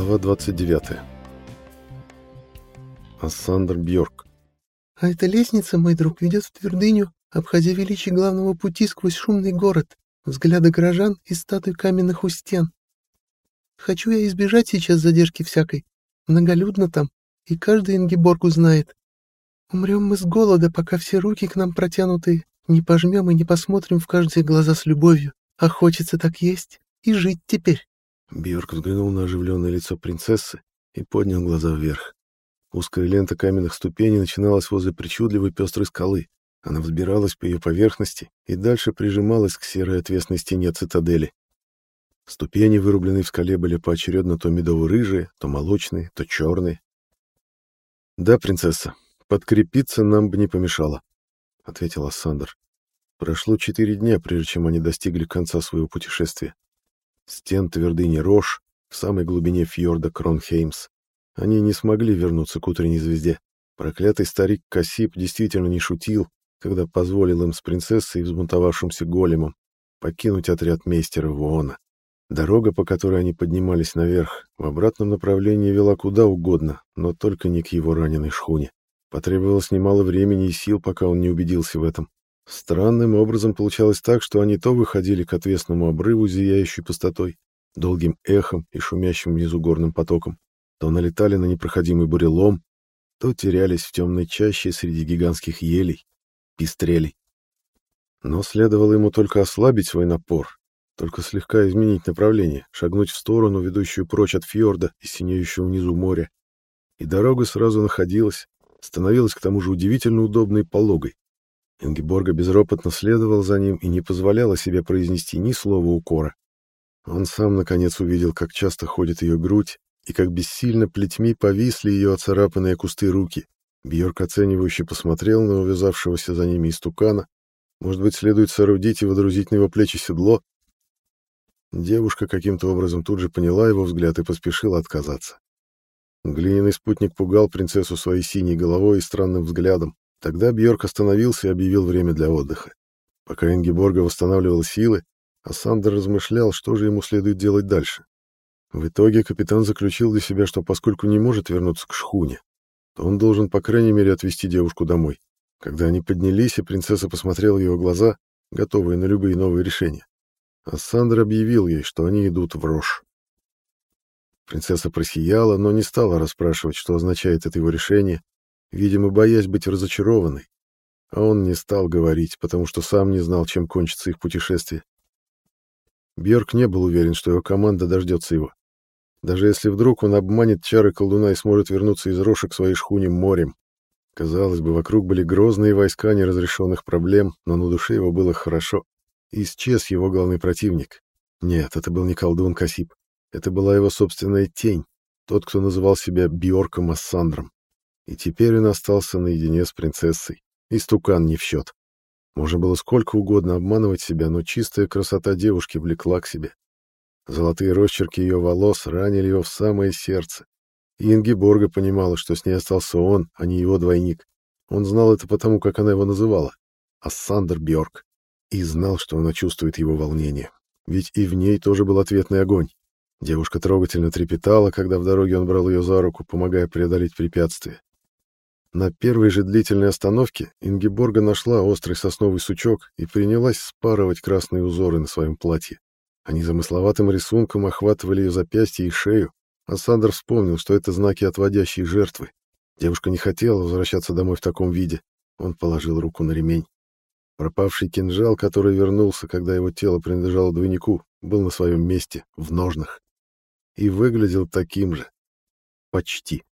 Глава 29. Ассандр Бьорк. «А эта лестница, мой друг, ведет в твердыню, обходя величие главного пути сквозь шумный город, взгляды горожан и статуй каменных у стен. Хочу я избежать сейчас задержки всякой. Многолюдно там, и каждый Ингиборг узнает. Умрем мы с голода, пока все руки к нам протянутые, не пожмем и не посмотрим в каждые глаза с любовью. А хочется так есть и жить теперь». Бьорк взглянул на оживленное лицо принцессы и поднял глаза вверх. Узкая лента каменных ступеней начиналась возле причудливой пестрой скалы. Она взбиралась по ее поверхности и дальше прижималась к серой отвесной стене цитадели. Ступени, вырубленные в скале, были поочередно то медово-рыжие, то молочные, то черные. «Да, принцесса, подкрепиться нам бы не помешало», — ответил Ассандр. Прошло четыре дня, прежде чем они достигли конца своего путешествия стен твердыни Рош в самой глубине фьорда Кронхеймс. Они не смогли вернуться к утренней звезде. Проклятый старик Касип действительно не шутил, когда позволил им с принцессой и взбунтовавшимся големом покинуть отряд мейстера Воона. Дорога, по которой они поднимались наверх, в обратном направлении вела куда угодно, но только не к его раненой шхуне. Потребовалось немало времени и сил, пока он не убедился в этом. Странным образом получалось так, что они то выходили к отвесному обрыву, зияющей пустотой, долгим эхом и шумящим внизу горным потоком, то налетали на непроходимый бурелом, то терялись в темной чаще среди гигантских елей, пестрелей. Но следовало ему только ослабить свой напор, только слегка изменить направление, шагнуть в сторону, ведущую прочь от фьорда и синеющего внизу моря. И дорога сразу находилась, становилась к тому же удивительно удобной пологой. Ингеборга безропотно следовал за ним и не позволяла себе произнести ни слова укора. Он сам, наконец, увидел, как часто ходит ее грудь и как бессильно плетьми повисли ее оцарапанные кусты руки. Бьорк оценивающе посмотрел на увязавшегося за ними истукана. Может быть, следует соорудить и водрузить на его плечи седло? Девушка каким-то образом тут же поняла его взгляд и поспешила отказаться. Глиняный спутник пугал принцессу своей синей головой и странным взглядом. Тогда Бьорк остановился и объявил время для отдыха. Пока Ингеборга восстанавливал силы, а размышлял, что же ему следует делать дальше. В итоге капитан заключил для себя, что поскольку не может вернуться к шхуне, то он должен, по крайней мере, отвезти девушку домой. Когда они поднялись, и принцесса посмотрела в его глаза, готовые на любые новые решения, а объявил ей, что они идут в рожь. Принцесса просияла, но не стала расспрашивать, что означает это его решение, видимо, боясь быть разочарованной. А он не стал говорить, потому что сам не знал, чем кончится их путешествие. Бьорк не был уверен, что его команда дождется его. Даже если вдруг он обманет чары колдуна и сможет вернуться из Роша к своей шхуне морем. Казалось бы, вокруг были грозные войска неразрешенных проблем, но на душе его было хорошо. Исчез его главный противник. Нет, это был не колдун Касип. Это была его собственная тень, тот, кто называл себя Бьорком Ассандром. И теперь он остался наедине с принцессой. И стукан не в счет. Можно было сколько угодно обманывать себя, но чистая красота девушки влекла к себе. Золотые росчерки ее волос ранили его в самое сердце. И Ингеборга понимала, что с ней остался он, а не его двойник. Он знал это потому, как она его называла. Ассандер Бьорк. И знал, что она чувствует его волнение. Ведь и в ней тоже был ответный огонь. Девушка трогательно трепетала, когда в дороге он брал ее за руку, помогая преодолеть препятствия. На первой же длительной остановке Ингеборга нашла острый сосновый сучок и принялась спарывать красные узоры на своем платье. Они замысловатым рисунком охватывали ее запястье и шею, а Сандер вспомнил, что это знаки отводящей жертвы. Девушка не хотела возвращаться домой в таком виде. Он положил руку на ремень. Пропавший кинжал, который вернулся, когда его тело принадлежало двойнику, был на своем месте, в ножнах. И выглядел таким же. Почти.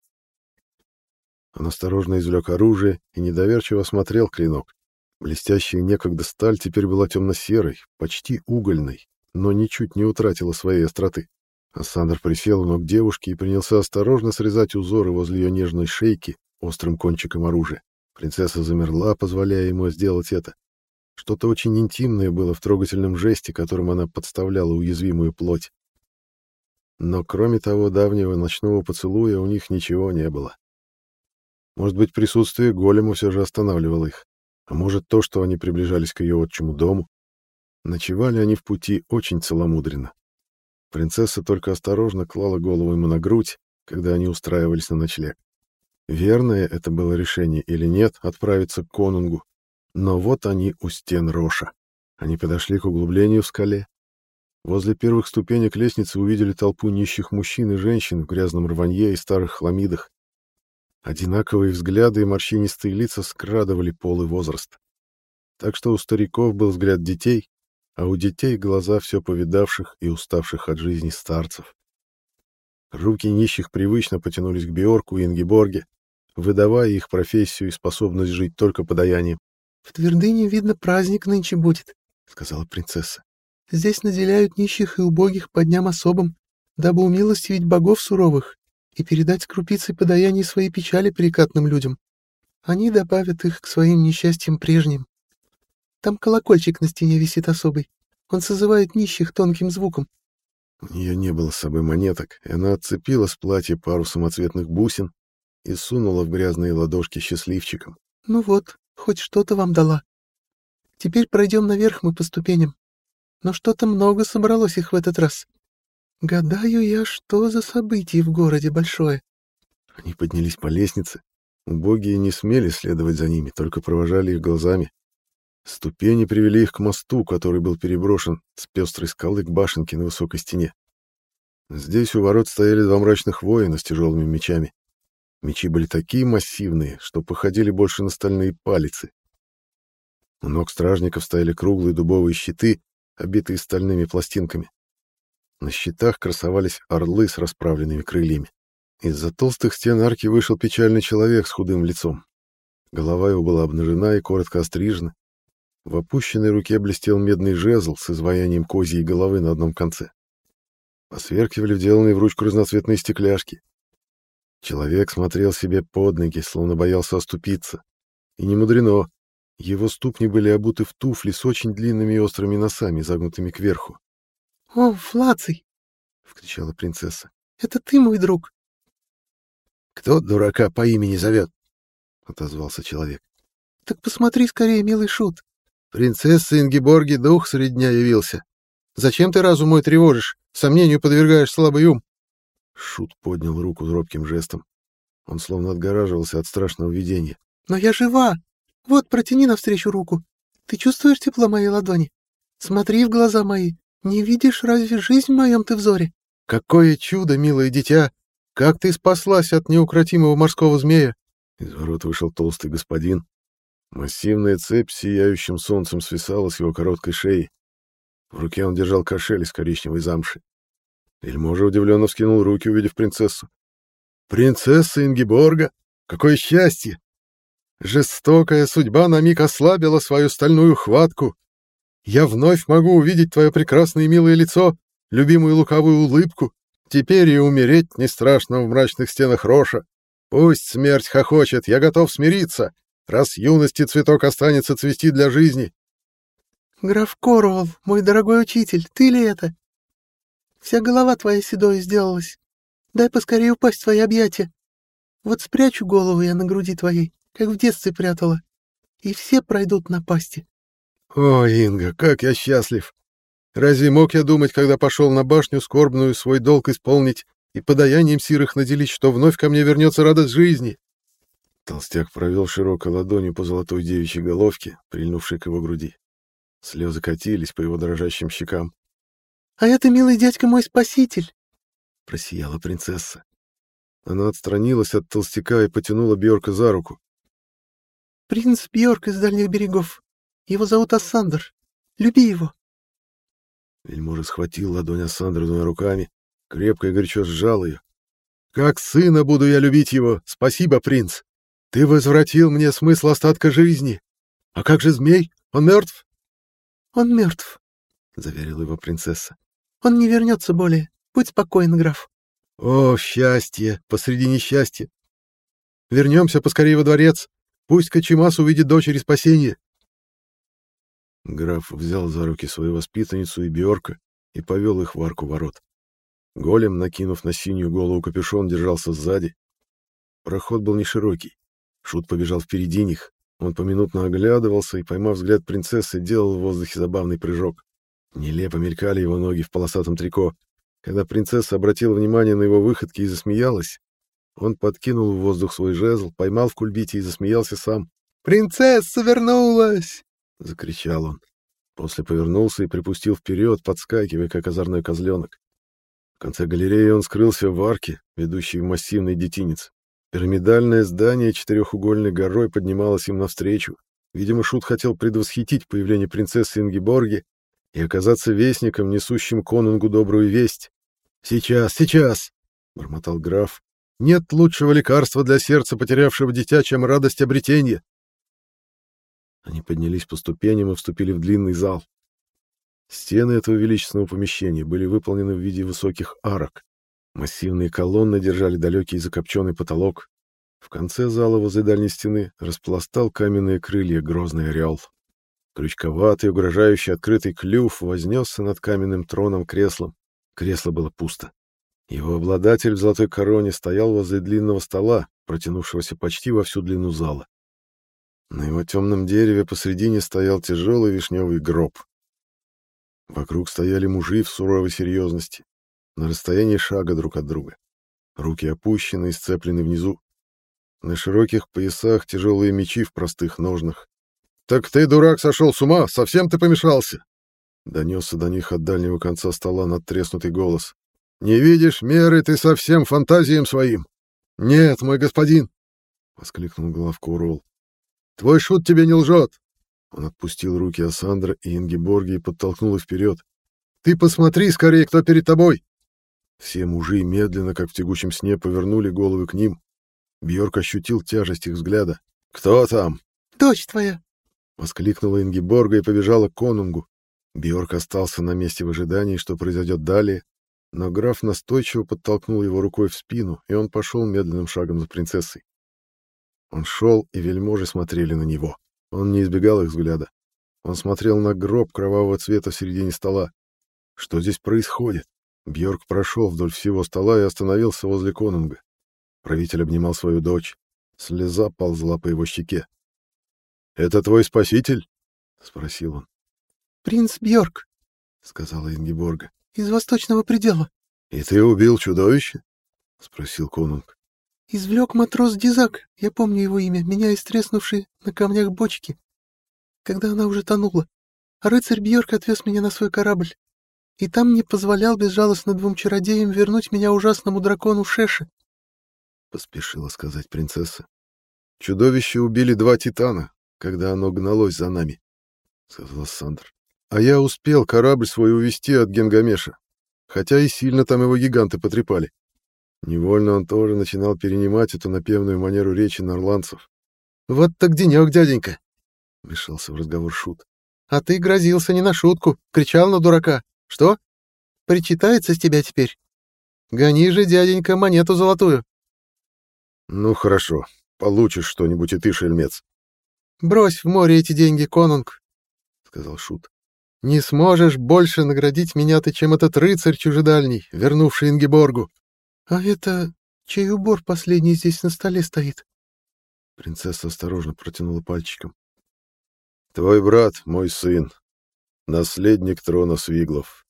Он осторожно извлек оружие и недоверчиво осмотрел клинок. Блестящая некогда сталь теперь была темно-серой, почти угольной, но ничуть не утратила своей остроты. Ассандр присел у ног девушки и принялся осторожно срезать узоры возле ее нежной шейки острым кончиком оружия. Принцесса замерла, позволяя ему сделать это. Что-то очень интимное было в трогательном жесте, которым она подставляла уязвимую плоть. Но кроме того давнего ночного поцелуя у них ничего не было. Может быть, присутствие голема все же останавливало их. А может, то, что они приближались к ее отчему дому. Ночевали они в пути очень целомудренно. Принцесса только осторожно клала голову ему на грудь, когда они устраивались на ночлег. Верное это было решение или нет отправиться к конунгу, но вот они у стен Роша. Они подошли к углублению в скале. Возле первых ступенек лестницы увидели толпу нищих мужчин и женщин в грязном рванье и старых хламидах. Одинаковые взгляды и морщинистые лица скрадывали пол и возраст. Так что у стариков был взгляд детей, а у детей глаза все повидавших и уставших от жизни старцев. Руки нищих привычно потянулись к Биорку и Ингеборге, выдавая их профессию и способность жить только подаянием. — В твердыне, видно, праздник нынче будет, — сказала принцесса. — Здесь наделяют нищих и убогих по дням особым, дабы умилостивить богов суровых и передать крупицы подаяний свои печали перекатным людям. Они добавят их к своим несчастьям прежним. Там колокольчик на стене висит особый. Он созывает нищих тонким звуком. У нее не было с собой монеток, и она отцепила с платья пару самоцветных бусин и сунула в грязные ладошки счастливчикам. «Ну вот, хоть что-то вам дала. Теперь пройдем наверх мы по ступеням. Но что-то много собралось их в этот раз. Гадаю я, что за событие в городе большое». Они поднялись по лестнице. Убогие не смели следовать за ними, только провожали их глазами. Ступени привели их к мосту, который был переброшен с пестрой скалы к башенке на высокой стене. Здесь у ворот стояли два мрачных воина с тяжелыми мечами. Мечи были такие массивные, что походили больше на стальные палицы. У ног стражников стояли круглые дубовые щиты, обитые стальными пластинками. На щитах красовались орлы с расправленными крыльями. Из-за толстых стен арки вышел печальный человек с худым лицом. Голова его была обнажена и коротко острижена, в опущенной руке блестел медный жезл с изваянием козьей головы на одном конце. Посверкивали вделанные в ручку разноцветные стекляшки. Человек смотрел себе под ноги, словно боялся оступиться. И не мудрено. Его ступни были обуты в туфли с очень длинными и острыми носами, загнутыми кверху. — О, Флаций! — вскричала принцесса. — Это ты, мой друг? — Кто дурака по имени зовет? — отозвался человек. — Так посмотри скорее, милый шут. Принцесса Ингеборги дух среди дня явился. Зачем ты разум мой тревожишь? Сомнению подвергаешь слабый ум. Шут поднял руку робким жестом. Он словно отгораживался от страшного видения. — Но я жива! Вот, протяни навстречу руку. Ты чувствуешь тепло моей ладони? Смотри в глаза мои. Не видишь разве жизнь в моем ты взоре? — Какое чудо, милое дитя! Как ты спаслась от неукротимого морского змея! Из ворот вышел толстый господин, Массивная цепь сияющим солнцем свисала с его короткой шеи. В руке он держал кошель из коричневой замши. Вельможа удивленно вскинул руки, увидев принцессу. «Принцесса Ингиборга! Какое счастье! Жестокая судьба на миг ослабила свою стальную хватку. Я вновь могу увидеть твое прекрасное и милое лицо, любимую лукавую улыбку. Теперь и умереть не страшно в мрачных стенах Роша. Пусть смерть хохочет, я готов смириться раз юности цветок останется цвести для жизни. — Граф Корвал, мой дорогой учитель, ты ли это? Вся голова твоя седой сделалась. Дай поскорее упасть в твои объятия. Вот спрячу голову я на груди твоей, как в детстве прятала, и все пройдут на пасти. — О, Инга, как я счастлив! Разве мог я думать, когда пошел на башню скорбную свой долг исполнить и подаянием сирых наделить, что вновь ко мне вернется радость жизни? Толстяк провел широкой ладонью по золотой девичьей головке, прильнувшей к его груди. Слезы катились по его дрожащим щекам. — А это, милый дядька, мой спаситель! — просияла принцесса. Она отстранилась от толстяка и потянула Бьорка за руку. — Принц Бьорк из дальних берегов. Его зовут Ассандр. Люби его. Вельможа схватил ладонь Ассандра двумя руками, крепко и горячо сжал ее. — Как сына буду я любить его! Спасибо, принц! Ты возвратил мне смысл остатка жизни. А как же змей? Он мертв? Он мертв, заверила его принцесса. Он не вернется более. Будь спокоен, граф. О, счастье! Посреди несчастья! Вернемся поскорее во дворец. Пусть Кочемас увидит дочери спасения. Граф взял за руки свою воспитанницу и Бьорка и повел их в арку ворот. Голем, накинув на синюю голову капюшон, держался сзади. Проход был не широкий. Шут побежал впереди них. Он поминутно оглядывался и, поймав взгляд принцессы, делал в воздухе забавный прыжок. Нелепо мелькали его ноги в полосатом трико. Когда принцесса обратила внимание на его выходки и засмеялась, он подкинул в воздух свой жезл, поймал в кульбите и засмеялся сам. «Принцесса вернулась!» — закричал он. После повернулся и припустил вперед, подскакивая, как озорной козленок. В конце галереи он скрылся в арке, ведущей в массивный детинец. Пирамидальное здание четырехугольной горой поднималось им навстречу. Видимо, Шут хотел предвосхитить появление принцессы Ингиборги и оказаться вестником, несущим конунгу добрую весть. «Сейчас, сейчас!» — бормотал граф. «Нет лучшего лекарства для сердца, потерявшего дитя, чем радость обретения!» Они поднялись по ступеням и вступили в длинный зал. Стены этого величественного помещения были выполнены в виде высоких арок. Массивные колонны держали далекий закопченный потолок. В конце зала возле дальней стены распластал каменные крылья грозный орел. Крючковатый, угрожающий открытый клюв вознесся над каменным троном креслом. Кресло было пусто. Его обладатель в золотой короне стоял возле длинного стола, протянувшегося почти во всю длину зала. На его темном дереве посредине стоял тяжелый вишневый гроб. Вокруг стояли мужи в суровой серьезности, на расстоянии шага друг от друга. Руки опущены и сцеплены внизу. На широких поясах тяжелые мечи в простых ножнах. «Так ты, дурак, сошел с ума? Совсем ты помешался?» Донесся до них от дальнего конца стола надтреснутый голос. «Не видишь меры ты совсем фантазиям своим?» «Нет, мой господин!» — воскликнул главка Урол. «Твой шут тебе не лжет!» Он отпустил руки Асандра и Ингеборги и подтолкнул их вперед. «Ты посмотри скорее, кто перед тобой!» Все мужи медленно, как в тягучем сне, повернули головы к ним. Бьорк ощутил тяжесть их взгляда. «Кто там?» «Дочь твоя!» — воскликнула Ингеборга и побежала к конунгу. Бьорк остался на месте в ожидании, что произойдет далее, но граф настойчиво подтолкнул его рукой в спину, и он пошел медленным шагом за принцессой. Он шел, и вельможи смотрели на него. Он не избегал их взгляда. Он смотрел на гроб кровавого цвета в середине стола. Что здесь происходит? Бьорк прошел вдоль всего стола и остановился возле конунга. Правитель обнимал свою дочь. Слеза ползла по его щеке. «Это твой спаситель?» — спросил он. «Принц Бьорк», — сказала Ингеборга, — «из восточного предела». «И ты убил чудовище?» — спросил конунг. «Извлек матрос Дизак, я помню его имя, меня истреснувший на камнях бочки, когда она уже тонула. А рыцарь Бьорк отвез меня на свой корабль и там не позволял безжалостно двум чародеям вернуть меня ужасному дракону Шеше. — поспешила сказать принцесса. — Чудовище убили два титана, когда оно гналось за нами, — сказал Сандр. — А я успел корабль свой увести от Генгамеша, хотя и сильно там его гиганты потрепали. Невольно он тоже начинал перенимать эту напевную манеру речи норландцев. — Вот так денек, дяденька! — вмешался в разговор Шут. — А ты грозился не на шутку, кричал на дурака. Что? Причитается с тебя теперь? Гони же, дяденька, монету золотую. Ну хорошо, получишь что-нибудь и ты, шельмец. Брось в море эти деньги, конунг, сказал Шут. Не сможешь больше наградить меня ты, чем этот рыцарь чужедальний, вернувший Ингеборгу. А это чей убор последний здесь на столе стоит? Принцесса осторожно протянула пальчиком. Твой брат, мой сын, наследник трона Свиглов.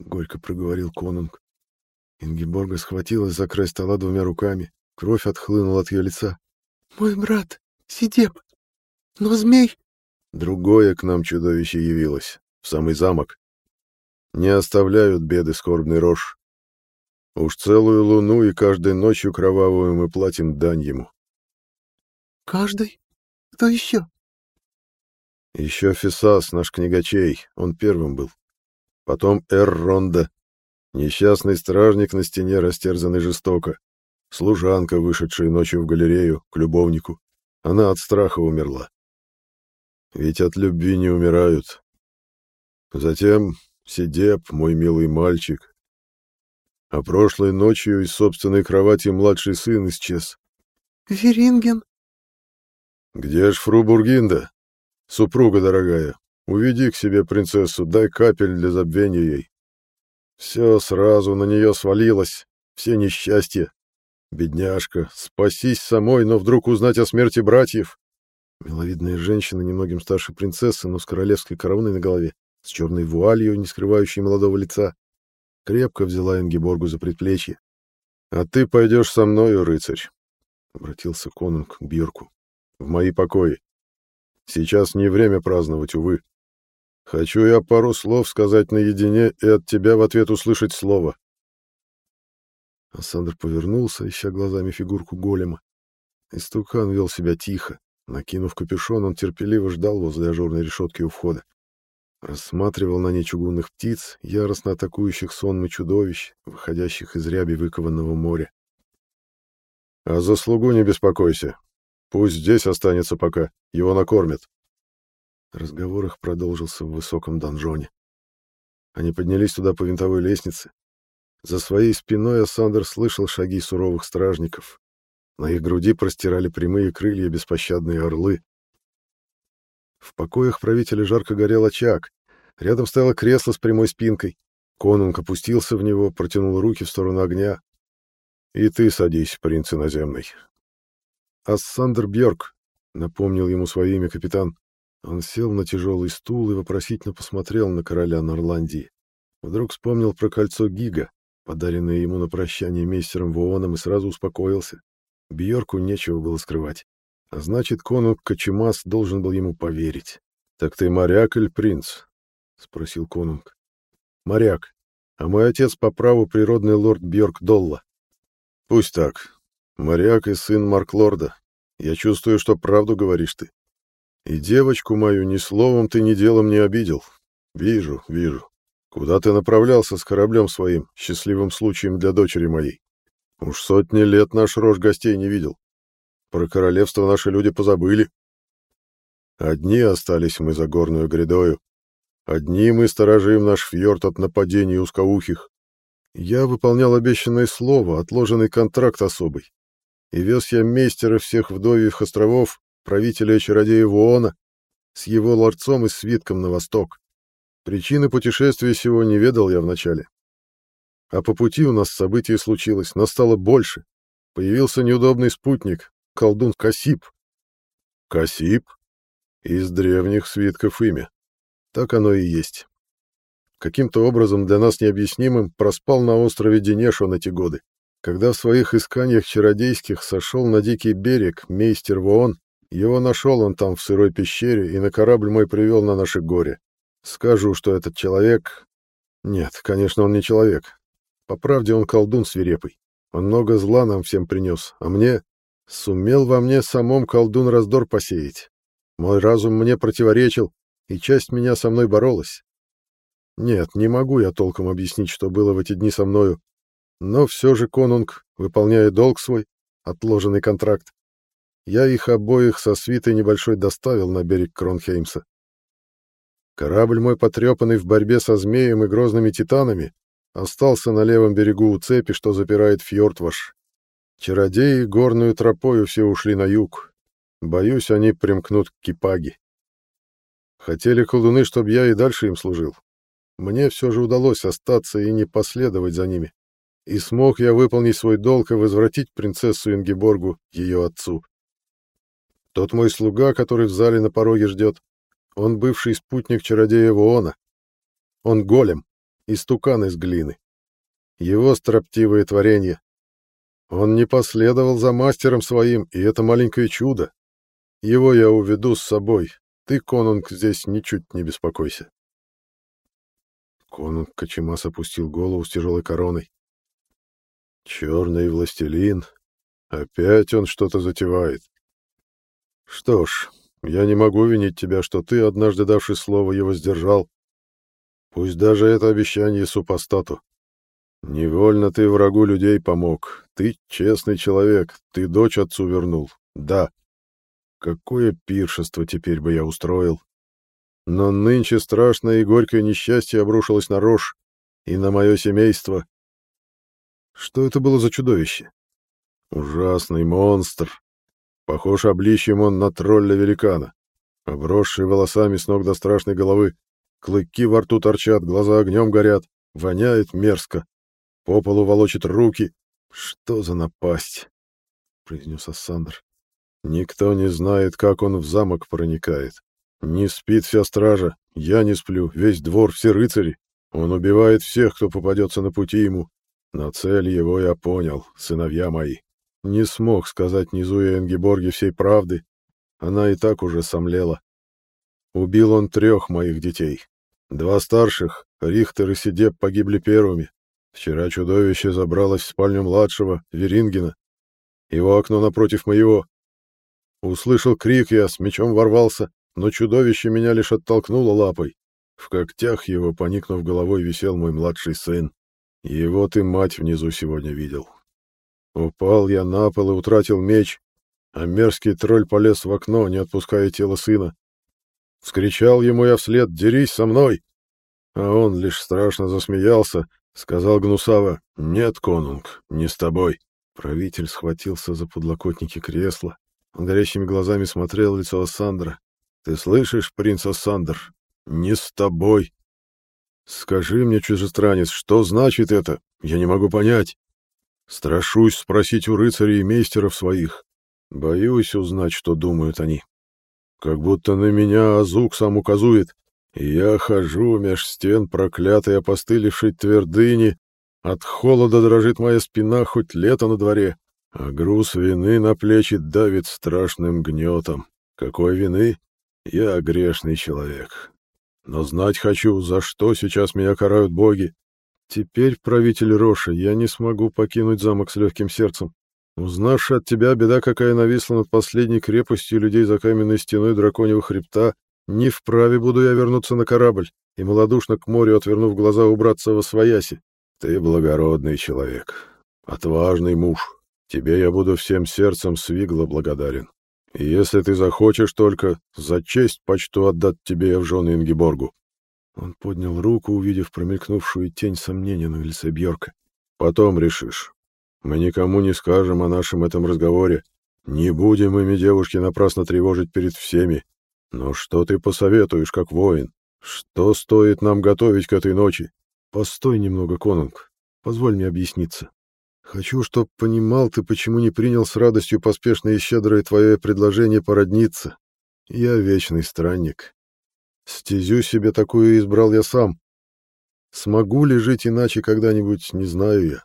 Горько проговорил конунг. Ингеборга схватилась за край стола двумя руками. Кровь отхлынула от ее лица. «Мой брат, Сидеп! Но змей...» Другое к нам чудовище явилось, в самый замок. Не оставляют беды скорбный рожь. Уж целую луну и каждой ночью кровавую мы платим дань ему. «Каждый? Кто еще?» Еще Фисас, наш книгачей, он первым был. Потом Эр Ронда, несчастный стражник на стене, растерзанный жестоко. Служанка, вышедшая ночью в галерею, к любовнику. Она от страха умерла. Ведь от любви не умирают. Затем Сидеп, мой милый мальчик. А прошлой ночью из собственной кровати младший сын исчез. Веринген. Где ж фру Бургинда? Супруга дорогая, уведи к себе принцессу, дай капель для забвения ей. Все сразу на нее свалилось, все несчастья. Бедняжка, спасись самой, но вдруг узнать о смерти братьев. Миловидная женщина, немногим старше принцессы, но с королевской короной на голове, с черной вуалью, не скрывающей молодого лица. Крепко взяла Ингеборгу за предплечье. «А ты пойдешь со мною, рыцарь», — обратился конунг к Бьорку, — «в мои покои. Сейчас не время праздновать, увы. Хочу я пару слов сказать наедине и от тебя в ответ услышать слово». Александр повернулся, ища глазами фигурку голема. Истукан вел себя тихо. Накинув капюшон, он терпеливо ждал возле ажурной решетки у входа. Рассматривал на ней чугунных птиц, яростно атакующих сонмы чудовищ, выходящих из ряби выкованного моря. «А за слугу не беспокойся. Пусть здесь останется пока, его накормят». Разговор их продолжился в высоком донжоне. Они поднялись туда по винтовой лестнице. За своей спиной Ассандр слышал шаги суровых стражников. На их груди простирали прямые крылья беспощадные орлы. В покоях правителя жарко горел очаг. Рядом стояло кресло с прямой спинкой. Конунг опустился в него, протянул руки в сторону огня. «И ты садись, принц иноземный». «Ассандр Бьорк», — напомнил ему свое имя капитан. Он сел на тяжелый стул и вопросительно посмотрел на короля Норландии. Вдруг вспомнил про кольцо Гига, подаренное ему на прощание мейстером Вооном, и сразу успокоился. Бьорку нечего было скрывать. А значит, конунг Кочемас должен был ему поверить. «Так ты моряк или принц?» — спросил конунг. «Моряк. А мой отец по праву природный лорд Бьорк Долла». «Пусть так. Моряк и сын Марклорда. Я чувствую, что правду говоришь ты. И девочку мою ни словом ты, ни делом не обидел. Вижу, вижу. Куда ты направлялся с кораблем своим, счастливым случаем для дочери моей? Уж сотни лет наш рожь гостей не видел. Про королевство наши люди позабыли. Одни остались мы за горную грядою. Одни мы сторожим наш фьорд от нападений узкоухих. Я выполнял обещанное слово, отложенный контракт особый. И вез я мейстера всех вдовьих островов, правителя чародея Вуона, с его ларцом и свитком на восток. Причины путешествия сего не ведал я вначале. А по пути у нас событие случилось, но стало больше. Появился неудобный спутник, колдун Касип. Касип? Из древних свитков имя. Так оно и есть. Каким-то образом для нас необъяснимым проспал на острове Денешу на те годы. Когда в своих исканиях чародейских сошел на дикий берег мейстер Воон, его нашел он там в сырой пещере и на корабль мой привел на наше горе. Скажу, что этот человек... Нет, конечно, он не человек. По правде, он колдун свирепый. Он много зла нам всем принес, а мне... Сумел во мне самом колдун раздор посеять. Мой разум мне противоречил, и часть меня со мной боролась. Нет, не могу я толком объяснить, что было в эти дни со мною. Но все же конунг, выполняя долг свой, отложенный контракт, я их обоих со свитой небольшой доставил на берег Кронхеймса. Корабль мой, потрепанный в борьбе со змеем и грозными титанами, остался на левом берегу у цепи, что запирает фьорд ваш. Чародеи горную тропою все ушли на юг. Боюсь, они примкнут к Кипаге. Хотели колдуны, чтобы я и дальше им служил. Мне все же удалось остаться и не последовать за ними. И смог я выполнить свой долг и возвратить принцессу Ингеборгу ее отцу. Тот мой слуга, который в зале на пороге ждет, он бывший спутник чародея Воона. Он голем, истукан из глины. Его строптивое творение. Он не последовал за мастером своим, и это маленькое чудо. Его я уведу с собой. Ты, конунг, здесь ничуть не беспокойся. Конунг Кочемас опустил голову с тяжелой короной. Черный властелин. Опять он что-то затевает. Что ж, я не могу винить тебя, что ты, однажды давший слово, его сдержал Пусть даже это обещание супостату. Невольно ты врагу людей помог. Ты честный человек, ты дочь отцу вернул. Да. Какое пиршество теперь бы я устроил. Но нынче страшное и горькое несчастье обрушилось на рожь и на мое семейство. Что это было за чудовище? Ужасный монстр. Похож обличьем он на тролля-великана, обросший волосами с ног до страшной головы. Клыки во рту торчат, глаза огнем горят, воняет мерзко. По полу волочит руки. Что за напасть? произнес Ассандр. Никто не знает, как он в замок проникает. Не спит вся стража, я не сплю, весь двор, все рыцари. Он убивает всех, кто попадется на пути ему. Но цель его я понял, сыновья мои. Не смог сказать Низуя Энгеборге всей правды. Она и так уже сомлела. Убил он трех моих детей. Два старших, Рихтер и Сидеп, погибли первыми. Вчера чудовище забралось в спальню младшего, Верингена. Его окно напротив моего. Услышал крик я, с мечом ворвался, но чудовище меня лишь оттолкнуло лапой. В когтях его, поникнув головой, висел мой младший сын. Его ты, мать, внизу сегодня видел. Упал я на пол и утратил меч, а мерзкий тролль полез в окно, не отпуская тело сына. Вскричал ему я вслед «Дерись со мной!» А он лишь страшно засмеялся, сказал гнусаво «Нет, конунг, не с тобой». Правитель схватился за подлокотники кресла. Он горящими глазами смотрел лицо Ассандра. «Ты слышишь, принц Ассандр? Не с тобой!» «Скажи мне, чужестранец, что значит это? Я не могу понять. Страшусь спросить у рыцарей и мейстеров своих. Боюсь узнать, что думают они. Как будто на меня Азук сам указует, я хожу меж стен проклятой опостылевшей твердыни, от холода дрожит моя спина, хоть лето на дворе, а груз вины на плечи давит страшным гнетом. Какой вины? Я грешный человек. Но знать хочу, за что сейчас меня карают боги. Теперь, правитель Роши, я не смогу покинуть замок с легким сердцем. Узнавши от тебя, беда какая нависла над последней крепостью людей за каменной стеной драконьего хребта, не вправе буду я вернуться на корабль и малодушно к морю, отвернув глаза, убраться во свояси. Ты благородный человек, отважный муж. Тебе я буду всем сердцем свигло благодарен. И если ты захочешь только, за честь почту отдать тебе я в жены Ингеборгу. Он поднял руку, увидев промелькнувшую тень сомнения на лице Бьорка. Потом решишь. Мы никому не скажем о нашем этом разговоре. Не будем ими девушки напрасно тревожить перед всеми. Но что ты посоветуешь, как воин? Что стоит нам готовить к этой ночи? Постой немного, Конунг. Позволь мне объясниться. Хочу, чтоб понимал ты, почему не принял с радостью поспешное и щедрое твое предложение породниться. Я вечный странник. Стезю себе такую избрал я сам. Смогу ли жить иначе когда-нибудь, не знаю я.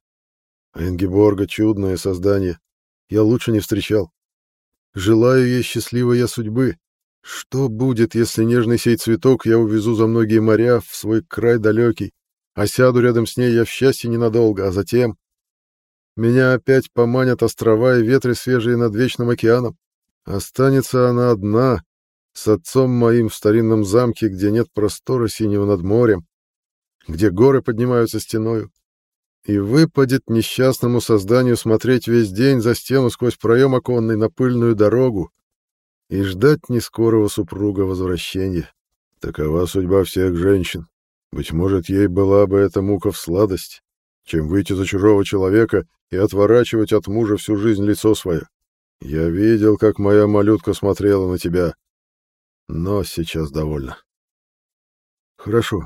А чудное создание. Я лучше не встречал. Желаю ей счастливой я судьбы. Что будет, если нежный сей цветок я увезу за многие моря в свой край далекий, а сяду рядом с ней я в счастье ненадолго, а затем... Меня опять поманят острова и ветры свежие над вечным океаном. Останется она одна, с отцом моим в старинном замке, где нет простора синего над морем, где горы поднимаются стеною, и выпадет несчастному созданию смотреть весь день за стену сквозь проем оконный на пыльную дорогу и ждать нескорого супруга возвращения. Такова судьба всех женщин. Быть может, ей была бы эта мука в сладость, чем выйти за чужого человека и отворачивать от мужа всю жизнь лицо свое. Я видел, как моя малютка смотрела на тебя, но сейчас довольно. Хорошо,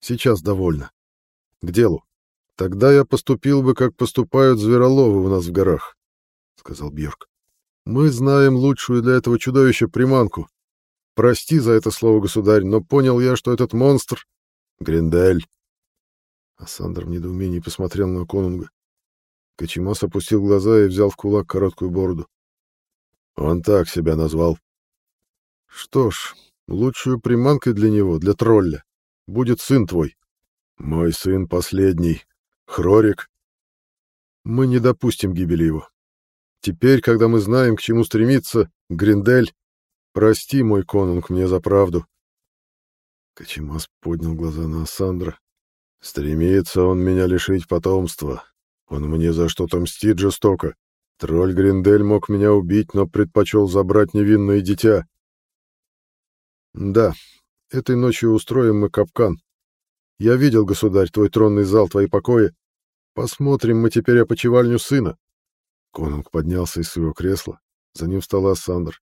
сейчас довольно. К делу. Тогда я поступил бы, как поступают звероловы у нас в горах, — сказал Бьорк. Мы знаем лучшую для этого чудовища приманку. Прости за это слово, государь, но понял я, что этот монстр — Гриндель. Асандр в недоумении посмотрел на конунга. Кочемас опустил глаза и взял в кулак короткую бороду. Он так себя назвал. Что ж, лучшую приманкой для него, для тролля, будет сын твой. Мой сын последний, Хрорик. Мы не допустим гибели его. Теперь, когда мы знаем, к чему стремиться, Гриндель, прости, мой конунг, мне за правду. Кочемас поднял глаза на Сандра. Стремится он меня лишить потомства. Он мне за что-то мстит жестоко. Тролль Гриндель мог меня убить, но предпочел забрать невинное дитя. Да, этой ночью устроим мы капкан. Я видел, государь, твой тронный зал, твои покои. Посмотрим мы теперь опочивальню сына. Конунг поднялся из своего кресла. За ним встал Ассандр.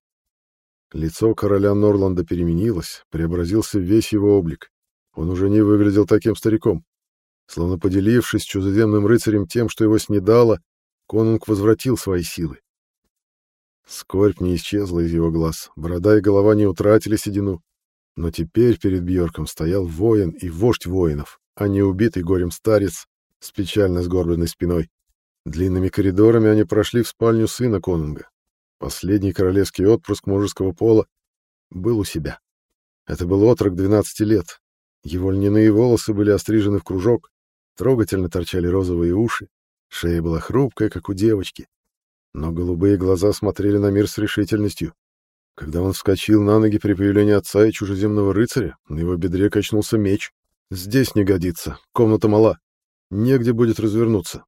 Лицо короля Норланда переменилось, преобразился весь его облик. Он уже не выглядел таким стариком. Словно поделившись с чужеземным рыцарем тем, что его снедало, конунг возвратил свои силы. Скорбь не исчезла из его глаз, борода и голова не утратили седину. Но теперь перед Бьорком стоял воин и вождь воинов. а не убитый горем старец с печально сгорбленной спиной. Длинными коридорами они прошли в спальню сына конунга. Последний королевский отпрыск мужеского пола был у себя. Это был отрок 12 лет. Его льняные волосы были острижены в кружок, трогательно торчали розовые уши, шея была хрупкая, как у девочки. Но голубые глаза смотрели на мир с решительностью. Когда он вскочил на ноги при появлении отца и чужеземного рыцаря, на его бедре качнулся меч. «Здесь не годится, комната мала. Негде будет развернуться.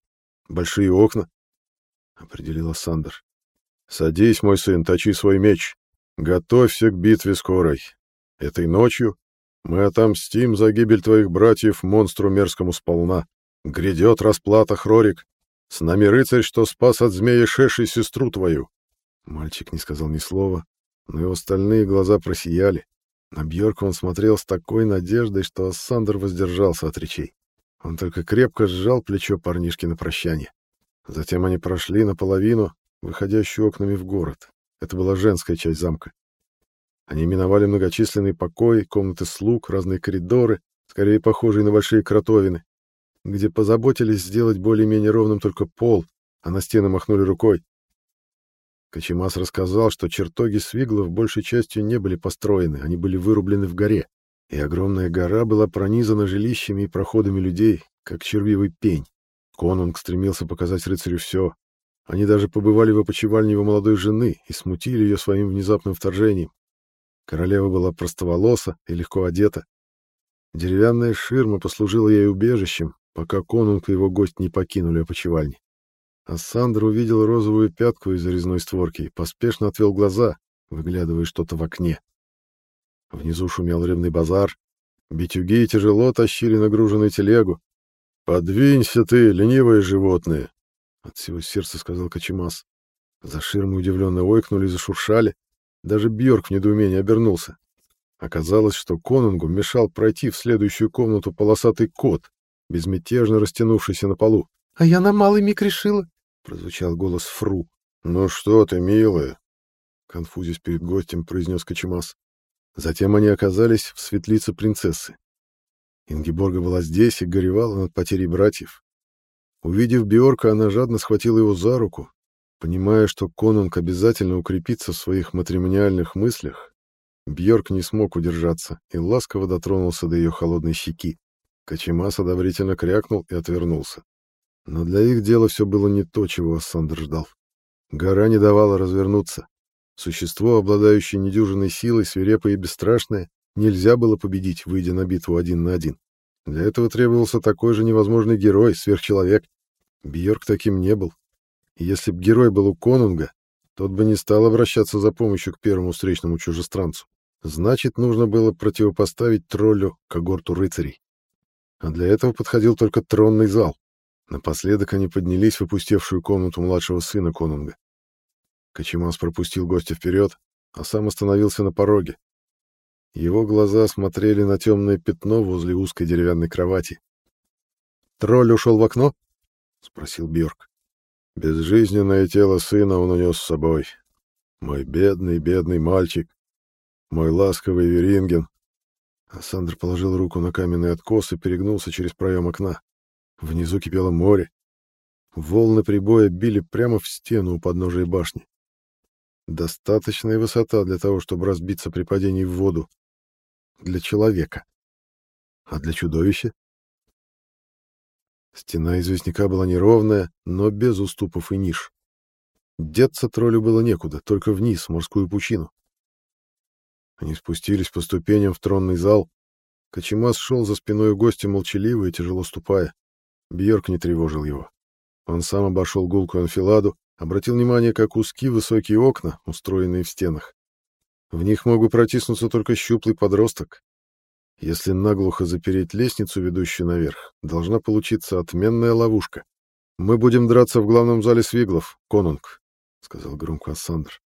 Большие окна», — определила Сандер. «Садись, мой сын, точи свой меч. Готовься к битве скорой. Этой ночью мы отомстим за гибель твоих братьев монстру мерзкому сполна. Грядет расплата, Хрорик. С нами рыцарь, что спас от змея Шеши сестру твою. Мальчик не сказал ни слова, но его стальные глаза просияли. На Бьорка он смотрел с такой надеждой, что Ассандр воздержался от речей. Он только крепко сжал плечо парнишки на прощание. Затем они прошли наполовину, выходящую окнами в город. Это была женская часть замка. Они миновали многочисленные покои, комнаты слуг, разные коридоры, скорее похожие на большие кротовины, где позаботились сделать более-менее ровным только пол, а на стены махнули рукой. Кочемас рассказал, что чертоги свиглов большей частью не были построены, они были вырублены в горе, и огромная гора была пронизана жилищами и проходами людей, как червивый пень. Конунг стремился показать рыцарю все. Они даже побывали в опочивальне его молодой жены и смутили ее своим внезапным вторжением. Королева была простоволоса и легко одета. Деревянная ширма послужила ей убежищем, пока конунг и его гость не покинули опочивальни. А Сандра увидел розовую пятку из резной створки и поспешно отвел глаза, выглядывая что-то в окне. Внизу шумел рыбный базар. Битюги тяжело тащили нагруженную телегу. «Подвинься ты, ленивое животное!» — от всего сердца сказал Кочемас. За ширмой удивленно ойкнули и зашуршали. Даже Бьорк в недоумении обернулся. Оказалось, что конунгу мешал пройти в следующую комнату полосатый кот, безмятежно растянувшийся на полу. — А я на малый миг решила, — прозвучал голос Фру. — Ну что ты, милая? — конфузясь перед гостем, произнес Кочемас. Затем они оказались в светлице принцессы. Ингеборга была здесь и горевала над потерей братьев. Увидев Бьорка, она жадно схватила его за руку Понимая, что конунг обязательно укрепится в своих матримониальных мыслях, Бьорк не смог удержаться и ласково дотронулся до ее холодной щеки. Кочемас одобрительно крякнул и отвернулся. Но для их дела все было не то, чего Ассандр ждал. Гора не давала развернуться. Существо, обладающее недюжинной силой, свирепое и бесстрашное, нельзя было победить, выйдя на битву один на один. Для этого требовался такой же невозможный герой, сверхчеловек. Бьорк таким не был, если б герой был у конунга, тот бы не стал обращаться за помощью к первому встречному чужестранцу. Значит, нужно было противопоставить троллю когорту рыцарей. А для этого подходил только тронный зал. Напоследок они поднялись в опустевшую комнату младшего сына конунга. Кочемас пропустил гостя вперед, а сам остановился на пороге. Его глаза смотрели на темное пятно возле узкой деревянной кровати. «Тролль ушел в окно?» — спросил Бьорк. Безжизненное тело сына он унес с собой. Мой бедный, бедный мальчик. Мой ласковый Веринген. Асандр положил руку на каменный откос и перегнулся через проем окна. Внизу кипело море. Волны прибоя били прямо в стену у подножия башни. Достаточная высота для того, чтобы разбиться при падении в воду. Для человека. А для чудовища? Стена известняка была неровная, но без уступов и ниш. Деться троллю было некуда, только вниз, в морскую пучину. Они спустились по ступеням в тронный зал. Кочемас шел за спиной у гостя молчаливо и тяжело ступая. Бьерк не тревожил его. Он сам обошел гулкую анфиладу, обратил внимание, как узкие высокие окна, устроенные в стенах. В них мог бы протиснуться только щуплый подросток, если наглухо запереть лестницу, ведущую наверх, должна получиться отменная ловушка. «Мы будем драться в главном зале свиглов, конунг», — сказал громко Ассандр.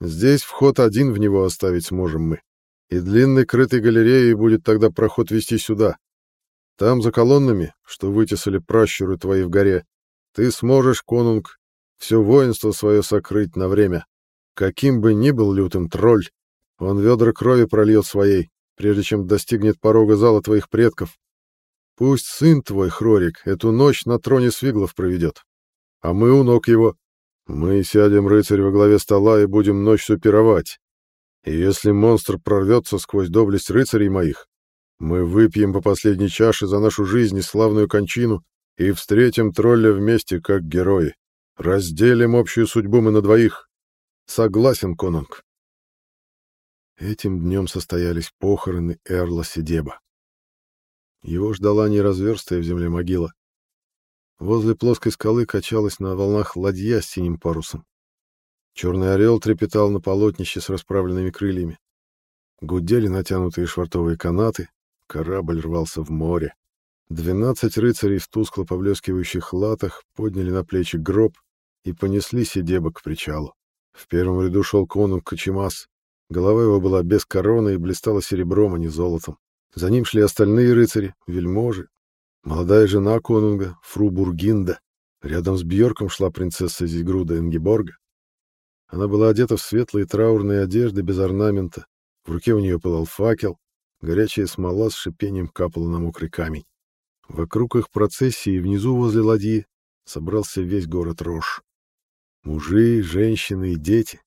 «Здесь вход один в него оставить сможем мы, и длинной крытой галереей будет тогда проход вести сюда. Там, за колоннами, что вытесали пращуры твои в горе, ты сможешь, конунг, все воинство свое сокрыть на время. Каким бы ни был лютым тролль, он ведра крови прольет своей, прежде чем достигнет порога зала твоих предков. Пусть сын твой, Хрорик, эту ночь на троне Свиглов проведет. А мы у ног его. Мы сядем, рыцарь, во главе стола и будем ночью пировать. И если монстр прорвется сквозь доблесть рыцарей моих, мы выпьем по последней чаше за нашу жизнь и славную кончину и встретим тролля вместе, как герои. Разделим общую судьбу мы на двоих. Согласен, конунг. Этим днем состоялись похороны Эрла Сидеба. Его ждала неразверстая в земле могила. Возле плоской скалы качалась на волнах ладья с синим парусом. Черный орел трепетал на полотнище с расправленными крыльями. Гудели натянутые швартовые канаты, корабль рвался в море. Двенадцать рыцарей в тускло поблескивающих латах подняли на плечи гроб и понесли Сидеба к причалу. В первом ряду шел конунг Кочемас. Голова его была без короны и блистала серебром, а не золотом. За ним шли остальные рыцари, вельможи. Молодая жена конунга, фру Бургинда. Рядом с Бьорком шла принцесса Зигруда Энгеборга. Она была одета в светлые траурные одежды без орнамента. В руке у нее пылал факел. Горячая смола с шипением капала на мокрый камень. Вокруг их процессии внизу возле ладьи собрался весь город Рош. Мужи, женщины и дети.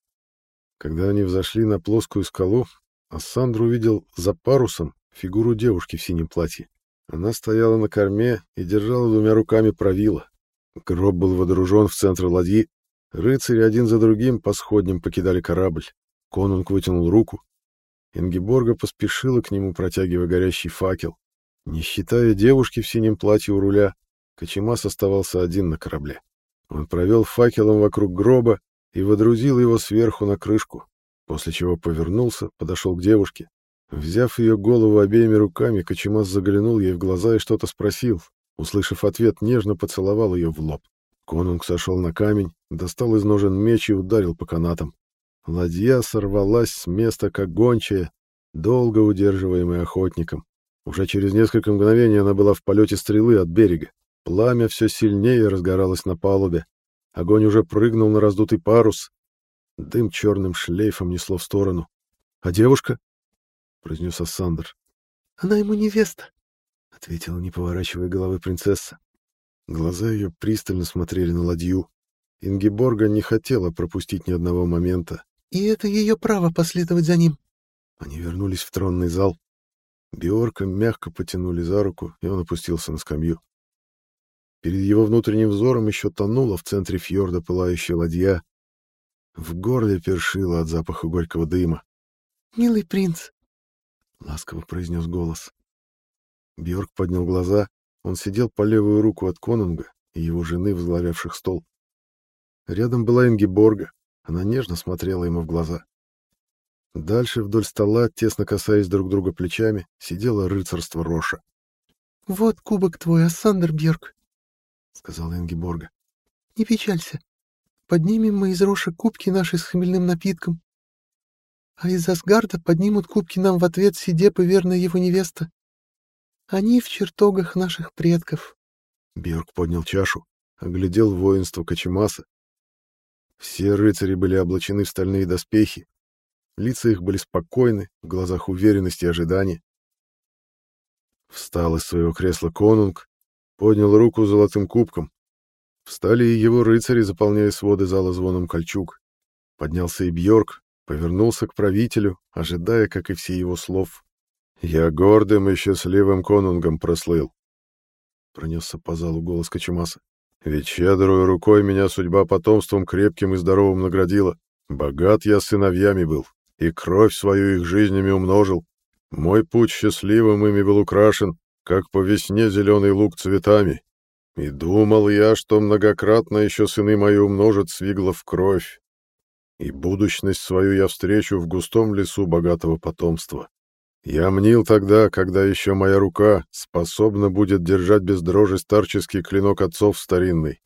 Когда они взошли на плоскую скалу, Ассандр увидел за парусом фигуру девушки в синем платье. Она стояла на корме и держала двумя руками правила. Гроб был водружен в центр ладьи. Рыцари один за другим по сходням покидали корабль. Конунг вытянул руку. Ингеборга поспешила к нему, протягивая горящий факел. Не считая девушки в синем платье у руля, Кочемас оставался один на корабле. Он провел факелом вокруг гроба и водрузил его сверху на крышку, после чего повернулся, подошел к девушке. Взяв ее голову обеими руками, Кочемас заглянул ей в глаза и что-то спросил. Услышав ответ, нежно поцеловал ее в лоб. Конунг сошел на камень, достал из ножен меч и ударил по канатам. Ладья сорвалась с места, как гончая, долго удерживаемая охотником. Уже через несколько мгновений она была в полете стрелы от берега. Пламя все сильнее разгоралось на палубе. Огонь уже прыгнул на раздутый парус. Дым черным шлейфом несло в сторону. — А девушка? — произнес Ассандр. — Она ему невеста, — ответила, не поворачивая головы принцесса. Глаза ее пристально смотрели на ладью. Ингиборга не хотела пропустить ни одного момента. — И это ее право последовать за ним. Они вернулись в тронный зал. Биорка мягко потянули за руку, и он опустился на скамью. Перед его внутренним взором еще тонула в центре фьорда пылающая ладья. В горле першило от запаха горького дыма. «Милый принц!» — ласково произнес голос. Бьорк поднял глаза. Он сидел по левую руку от конунга и его жены, возглавлявших стол. Рядом была Ингиборга. Она нежно смотрела ему в глаза. Дальше вдоль стола, тесно касаясь друг друга плечами, сидело рыцарство Роша. «Вот кубок твой, Ассандер Бьорк сказала Ингиборга. Не печалься. Поднимем мы из Роша кубки наши с хмельным напитком. А из Асгарда поднимут кубки нам в ответ Сидеп и верная его невеста. Они в чертогах наших предков. Бьорк поднял чашу, оглядел воинство Кочемаса. Все рыцари были облачены в стальные доспехи. Лица их были спокойны, в глазах уверенности и ожидания. Встал из своего кресла конунг, поднял руку золотым кубком. Встали и его рыцари, заполняя своды зала звоном кольчуг. Поднялся и Бьорк, повернулся к правителю, ожидая, как и все его слов. «Я гордым и счастливым конунгом прослыл», — пронесся по залу голос Кочемаса. «Ведь щедрую рукой меня судьба потомством крепким и здоровым наградила. Богат я сыновьями был, и кровь свою их жизнями умножил. Мой путь счастливым ими был украшен, как по весне зеленый лук цветами. И думал я, что многократно еще сыны мои умножат свиглов кровь, и будущность свою я встречу в густом лесу богатого потомства. Я мнил тогда, когда еще моя рука способна будет держать без дрожи старческий клинок отцов старинный.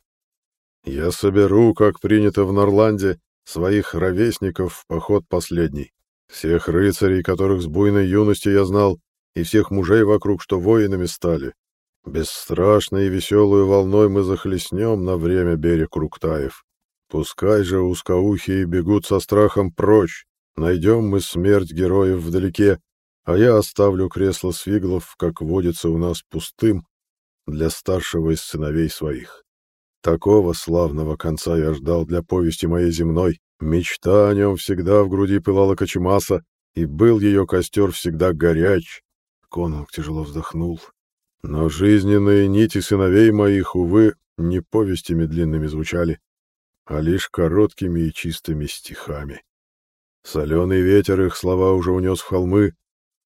Я соберу, как принято в Норланде, своих ровесников в поход последний. Всех рыцарей, которых с буйной юности я знал, и всех мужей вокруг, что воинами стали. Бесстрашной и веселую волной мы захлестнем на время берег Руктаев. Пускай же узкоухие бегут со страхом прочь, найдем мы смерть героев вдалеке, а я оставлю кресло свиглов, как водится у нас, пустым, для старшего из сыновей своих. Такого славного конца я ждал для повести моей земной. Мечта о нем всегда в груди пылала Кочемаса, и был ее костер всегда горяч. Конунг тяжело вздохнул. Но жизненные нити сыновей моих, увы, не повестями длинными звучали, а лишь короткими и чистыми стихами. Соленый ветер их слова уже унес в холмы,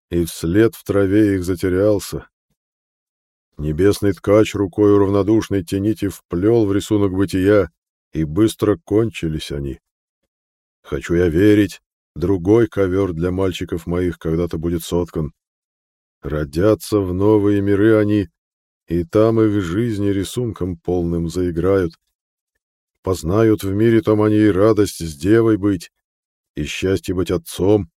и вслед в траве их затерялся. Небесный ткач рукой равнодушной тянити вплел в рисунок бытия, и быстро кончились они. Хочу я верить, другой ковер для мальчиков моих когда-то будет соткан. Родятся в новые миры они, и там их жизни рисунком полным заиграют. Познают в мире том они и радость с девой быть, и счастье быть отцом.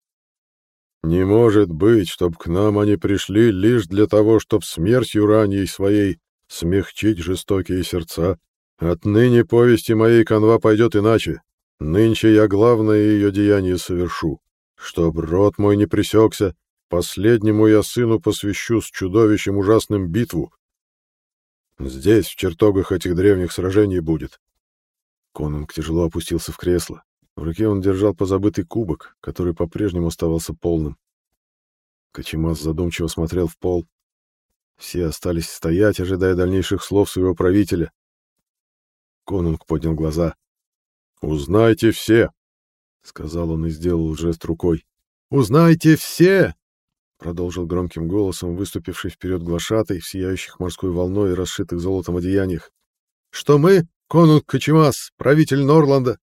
Не может быть, чтоб к нам они пришли лишь для того, чтоб смертью ранней своей смягчить жестокие сердца. Отныне повести моей канва пойдет иначе. Нынче я главное ее деяние совершу. Чтоб род мой не пресекся, последнему я сыну посвящу с чудовищем ужасным битву. Здесь, в чертогах этих древних сражений будет. Конунг тяжело опустился в кресло. В руке он держал позабытый кубок, который по-прежнему оставался полным. Кочемас задумчиво смотрел в пол. Все остались стоять, ожидая дальнейших слов своего правителя. Конунг поднял глаза. «Узнайте все!» — сказал он и сделал жест рукой. «Узнайте все!» — продолжил громким голосом выступивший вперед глашатый в сияющих морской волной и расшитых золотом одеяниях. «Что мы, конунг Кочемас, правитель Норланда,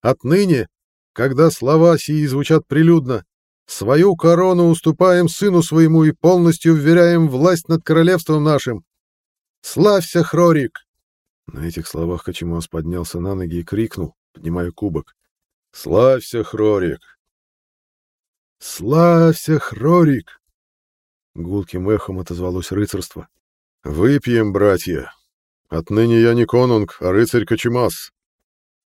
Отныне, когда слова сии звучат прилюдно, свою корону уступаем сыну своему и полностью вверяем власть над королевством нашим. Славься, Хрорик!» На этих словах Кочемас поднялся на ноги и крикнул, поднимая кубок. «Славься, Хрорик!» «Славься, Хрорик!» Гулким эхом отозвалось рыцарство. «Выпьем, братья! Отныне я не конунг, а рыцарь Кочемас.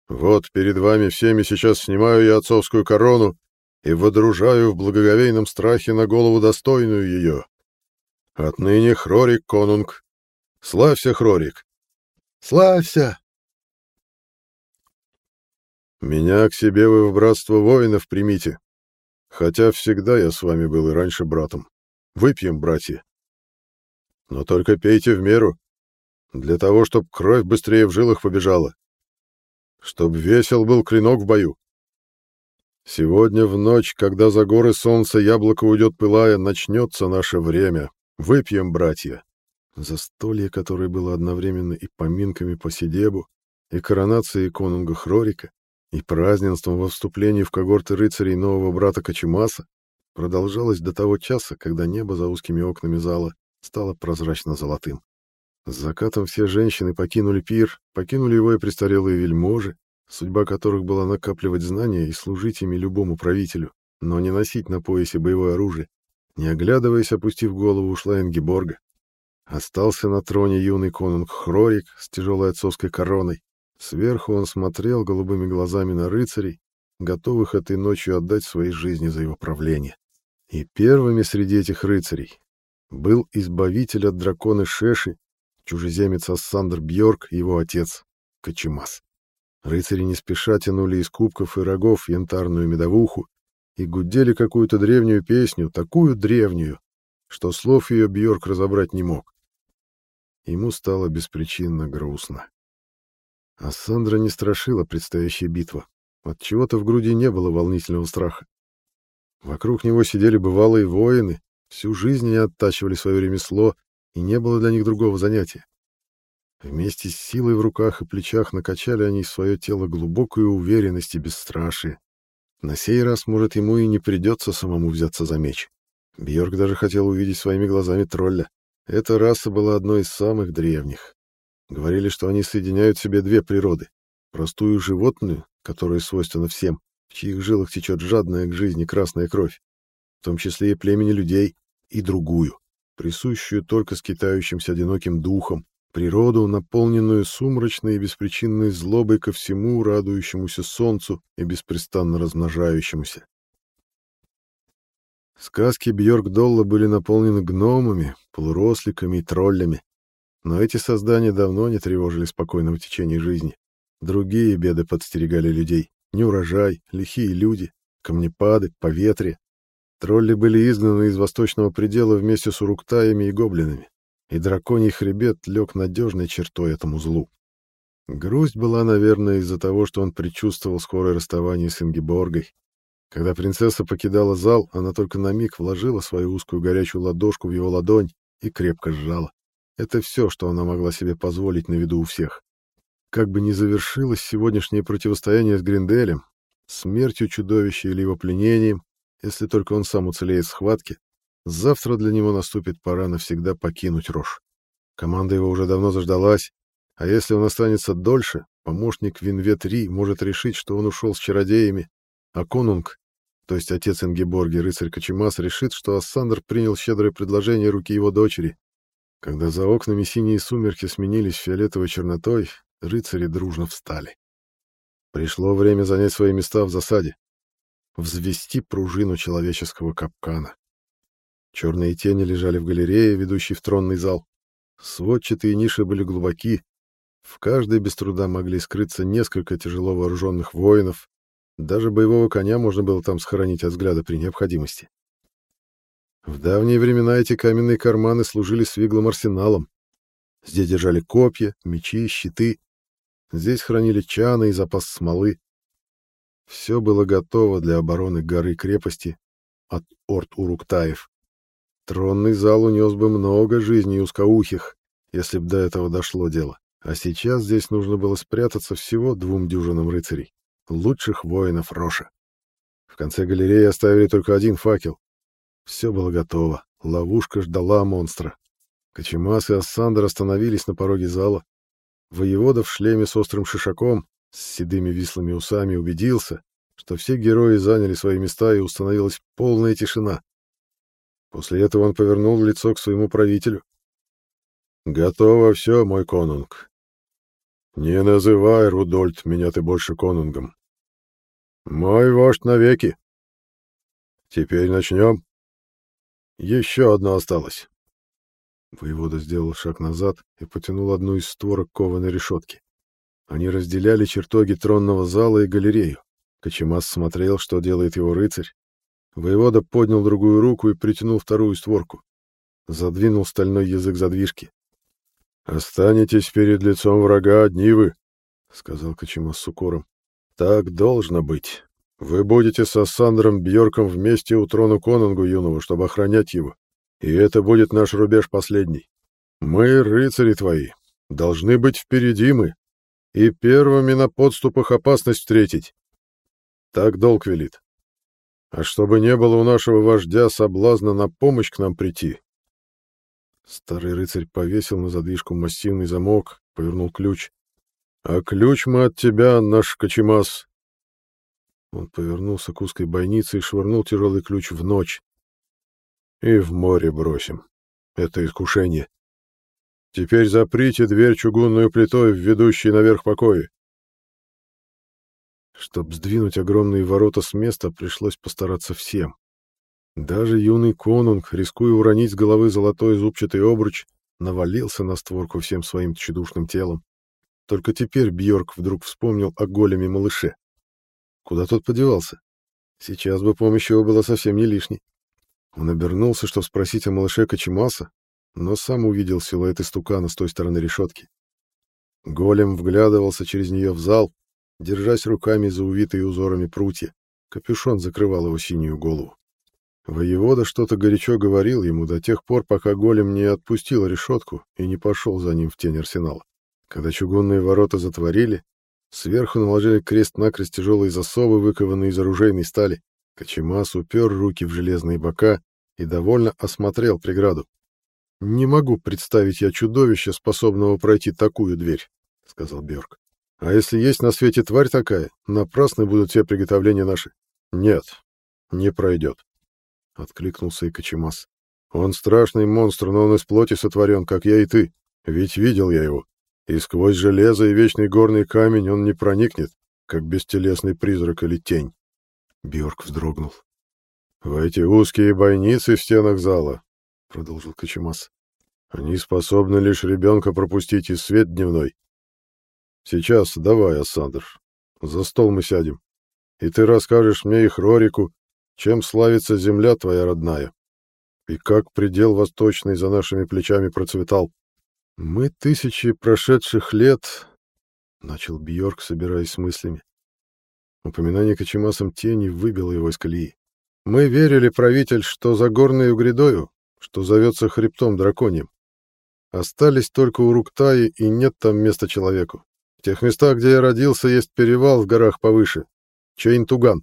Вот перед вами всеми сейчас снимаю я отцовскую корону и водружаю в благоговейном страхе на голову достойную ее. Отныне Хрорик конунг. Славься, Хрорик! Славься! Меня к себе вы в братство воинов примите, хотя всегда я с вами был и раньше братом. Выпьем, братья. Но только пейте в меру, для того, чтобы кровь быстрее в жилах побежала чтоб весел был клинок в бою. Сегодня в ночь, когда за горы солнца яблоко уйдет пылая, начнется наше время. Выпьем, братья. Застолье, которое было одновременно и поминками по Сидебу, и коронацией конунга Хрорика, и празднеством во вступлении в когорты рыцарей нового брата Качумаса, продолжалось до того часа, когда небо за узкими окнами зала стало прозрачно-золотым. С закатом все женщины покинули пир, покинули его и престарелые вельможи, судьба которых была накапливать знания и служить ими любому правителю, но не носить на поясе боевое оружие. Не оглядываясь, опустив голову, ушла Энгиборга. Остался на троне юный конунг Хрорик с тяжелой отцовской короной. Сверху он смотрел голубыми глазами на рыцарей, готовых этой ночью отдать свои жизни за его правление. И первыми среди этих рыцарей был избавитель от дракона Шеши, чужеземец Ассандр Бьорк и его отец Кочемас. Рыцари не спеша тянули из кубков и рогов янтарную медовуху и гудели какую-то древнюю песню, такую древнюю, что слов ее Бьорк разобрать не мог. Ему стало беспричинно грустно. А Сандра не страшила предстоящая битва. От чего-то в груди не было волнительного страха. Вокруг него сидели бывалые воины, всю жизнь не оттачивали свое ремесло, и не было для них другого занятия. Вместе с силой в руках и плечах накачали они в свое тело глубокую уверенность и бесстрашие. На сей раз, может, ему и не придется самому взяться за меч. Бьорк даже хотел увидеть своими глазами тролля. Эта раса была одной из самых древних. Говорили, что они соединяют в себе две природы. Простую животную, которая свойственна всем, в чьих жилах течет жадная к жизни красная кровь, в том числе и племени людей, и другую, присущую только скитающимся одиноким духом, природу, наполненную сумрачной и беспричинной злобой ко всему радующемуся солнцу и беспрестанно размножающемуся. Сказки Бьорк Долла были наполнены гномами, полуросликами и троллями. Но эти создания давно не тревожили спокойного течения жизни. Другие беды подстерегали людей. Неурожай, лихие люди, камнепады, поветрие. Тролли были изгнаны из восточного предела вместе с уруктаями и гоблинами, и драконий хребет лег надежной чертой этому злу. Грусть была, наверное, из-за того, что он предчувствовал скорое расставание с Ингеборгой. Когда принцесса покидала зал, она только на миг вложила свою узкую горячую ладошку в его ладонь и крепко сжала. Это все, что она могла себе позволить на виду у всех. Как бы ни завершилось сегодняшнее противостояние с Гринделем, смертью чудовища или его пленением, если только он сам уцелеет в схватке, завтра для него наступит пора навсегда покинуть Рош. Команда его уже давно заждалась, а если он останется дольше, помощник Винвет-Ри может решить, что он ушел с чародеями, а конунг, то есть отец Ингеборги, рыцарь Кочемас, решит, что Ассандр принял щедрое предложение руки его дочери, когда за окнами синие сумерки сменились фиолетовой чернотой, рыцари дружно встали. Пришло время занять свои места в засаде, взвести пружину человеческого капкана. Черные тени лежали в галерее, ведущей в тронный зал. Сводчатые ниши были глубоки, в каждой без труда могли скрыться несколько тяжело вооруженных воинов, даже боевого коня можно было там схоронить от взгляда при необходимости. В давние времена эти каменные карманы служили свиглым арсеналом. Здесь держали копья, мечи, щиты. Здесь хранили чаны и запас смолы. Все было готово для обороны горы-крепости от орд Уруктаев. Тронный зал унес бы много жизней узкоухих, если б до этого дошло дело. А сейчас здесь нужно было спрятаться всего двум дюжинам рыцарей, лучших воинов Роша. В конце галереи оставили только один факел, все было готово. Ловушка ждала монстра. Кочемас и Ассандр остановились на пороге зала. Воевода в шлеме с острым шишаком, с седыми вислыми усами, убедился, что все герои заняли свои места и установилась полная тишина. После этого он повернул лицо к своему правителю. «Готово все, мой конунг. Не называй, Рудольд, меня ты больше конунгом. Мой вождь навеки. Теперь начнем». Еще одно осталось. Воевода сделал шаг назад и потянул одну из створок кованой решетки. Они разделяли чертоги тронного зала и галерею. Кочемас смотрел, что делает его рыцарь. Воевода поднял другую руку и притянул вторую створку. Задвинул стальной язык задвижки. «Останетесь перед лицом врага одни вы», — сказал Кочемас с укором. «Так должно быть. Вы будете с Ассандром Бьорком вместе у трона Конунгу юного, чтобы охранять его. И это будет наш рубеж последний. Мы, рыцари твои, должны быть впереди мы, и первыми на подступах опасность встретить. Так долг велит. А чтобы не было у нашего вождя соблазна на помощь к нам прийти. Старый рыцарь повесил на задвижку массивный замок, повернул ключ. А ключ мы от тебя, наш Кочемас, он повернулся к узкой бойнице и швырнул тяжелый ключ в ночь. И в море бросим. Это искушение. Теперь заприте дверь чугунную плитой в ведущий наверх покои. Чтоб сдвинуть огромные ворота с места, пришлось постараться всем. Даже юный конунг, рискуя уронить с головы золотой зубчатый обруч, навалился на створку всем своим тщедушным телом. Только теперь Бьорк вдруг вспомнил о големе малыше. Куда тот подевался? Сейчас бы помощь его была совсем не лишней. Он обернулся, чтобы спросить о малыше Кочемаса, но сам увидел силуэт истукана с той стороны решетки. Голем вглядывался через нее в зал, держась руками за увитые узорами прутья. Капюшон закрывал его синюю голову. Воевода что-то горячо говорил ему до тех пор, пока голем не отпустил решетку и не пошел за ним в тень арсенала. Когда чугунные ворота затворили, Сверху наложили крест-накрест тяжелые засовы, выкованные из оружейной стали. Кочемас упер руки в железные бока и довольно осмотрел преграду. «Не могу представить я чудовище, способного пройти такую дверь», — сказал Бёрк. «А если есть на свете тварь такая, напрасны будут все приготовления наши». «Нет, не пройдет», — откликнулся и Кочемас. «Он страшный монстр, но он из плоти сотворен, как я и ты. Ведь видел я его и сквозь железо и вечный горный камень он не проникнет, как бестелесный призрак или тень. Бьорк вздрогнул. — В эти узкие бойницы в стенах зала, — продолжил Кочемас, — Они способны лишь ребенка пропустить из свет дневной. Сейчас давай, Ассандр, за стол мы сядем, и ты расскажешь мне их Рорику, чем славится земля твоя родная, и как предел восточный за нашими плечами процветал. Мы тысячи прошедших лет, — начал Бьорк, собираясь с мыслями. Упоминание Кочемасом тени выбило его из колеи. Мы верили, правитель, что за горной грядою, что зовется хребтом драконьим. Остались только у Руктаи, и нет там места человеку. В тех местах, где я родился, есть перевал в горах повыше. Чейн-Туган.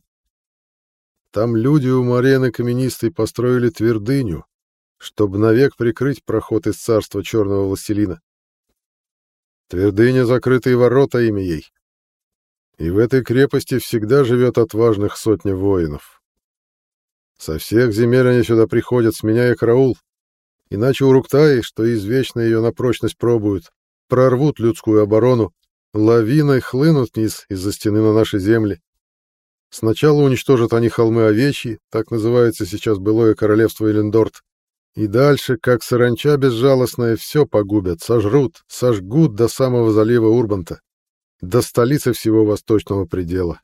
Там люди у Марены Каменистой построили твердыню, чтобы навек прикрыть проход из царства черного властелина. Твердыня — закрытые ворота имя ей. И в этой крепости всегда живет отважных сотня воинов. Со всех земель они сюда приходят, сменяя караул, Иначе у Руктаи, что извечно ее на прочность пробуют, прорвут людскую оборону, лавиной хлынут вниз из-за стены на наши земли. Сначала уничтожат они холмы Овечьи, так называется сейчас былое королевство Элендорт, и дальше, как саранча безжалостная, все погубят, сожрут, сожгут до самого залива Урбанта, до столицы всего восточного предела.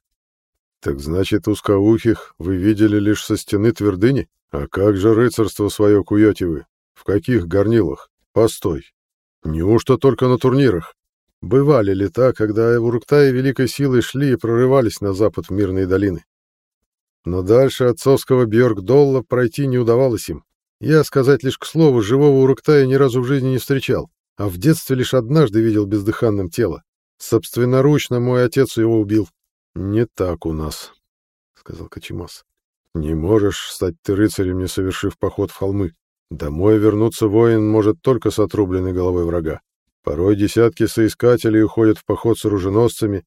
Так значит, узкоухих вы видели лишь со стены твердыни? А как же рыцарство свое куете вы? В каких горнилах? Постой. Неужто только на турнирах? Бывали лета, когда Эвуруктаи великой силой шли и прорывались на запад в мирные долины. Но дальше отцовского Бьорк-Долла пройти не удавалось им. Я, сказать лишь к слову, живого Уруктая ни разу в жизни не встречал, а в детстве лишь однажды видел бездыханным тело. Собственноручно мой отец его убил. Не так у нас, — сказал Кочемас. Не можешь стать ты рыцарем, не совершив поход в холмы. Домой вернуться воин может только с отрубленной головой врага. Порой десятки соискателей уходят в поход с оруженосцами,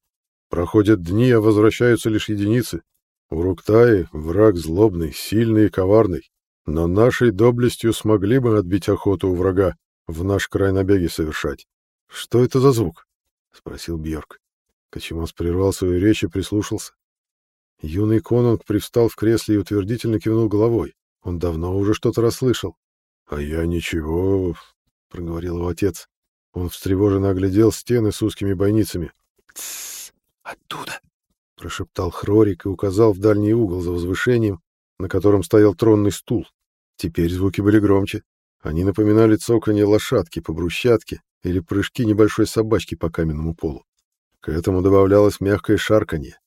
проходят дни, а возвращаются лишь единицы. Руктаи враг злобный, сильный и коварный, но нашей доблестью смогли бы отбить охоту у врага, в наш край набеги совершать. — Что это за звук? — спросил Бьорк. Кочемас прервал свою речь и прислушался. Юный конунг привстал в кресле и утвердительно кивнул головой. Он давно уже что-то расслышал. «А я ничего», — проговорил его отец. Он встревоженно оглядел стены с узкими бойницами. «Тссс! Оттуда!» — прошептал Хрорик и указал в дальний угол за возвышением, на котором стоял тронный стул. Теперь звуки были громче. Они напоминали цоканье лошадки по брусчатке или прыжки небольшой собачки по каменному полу. К этому добавлялось мягкое шарканье.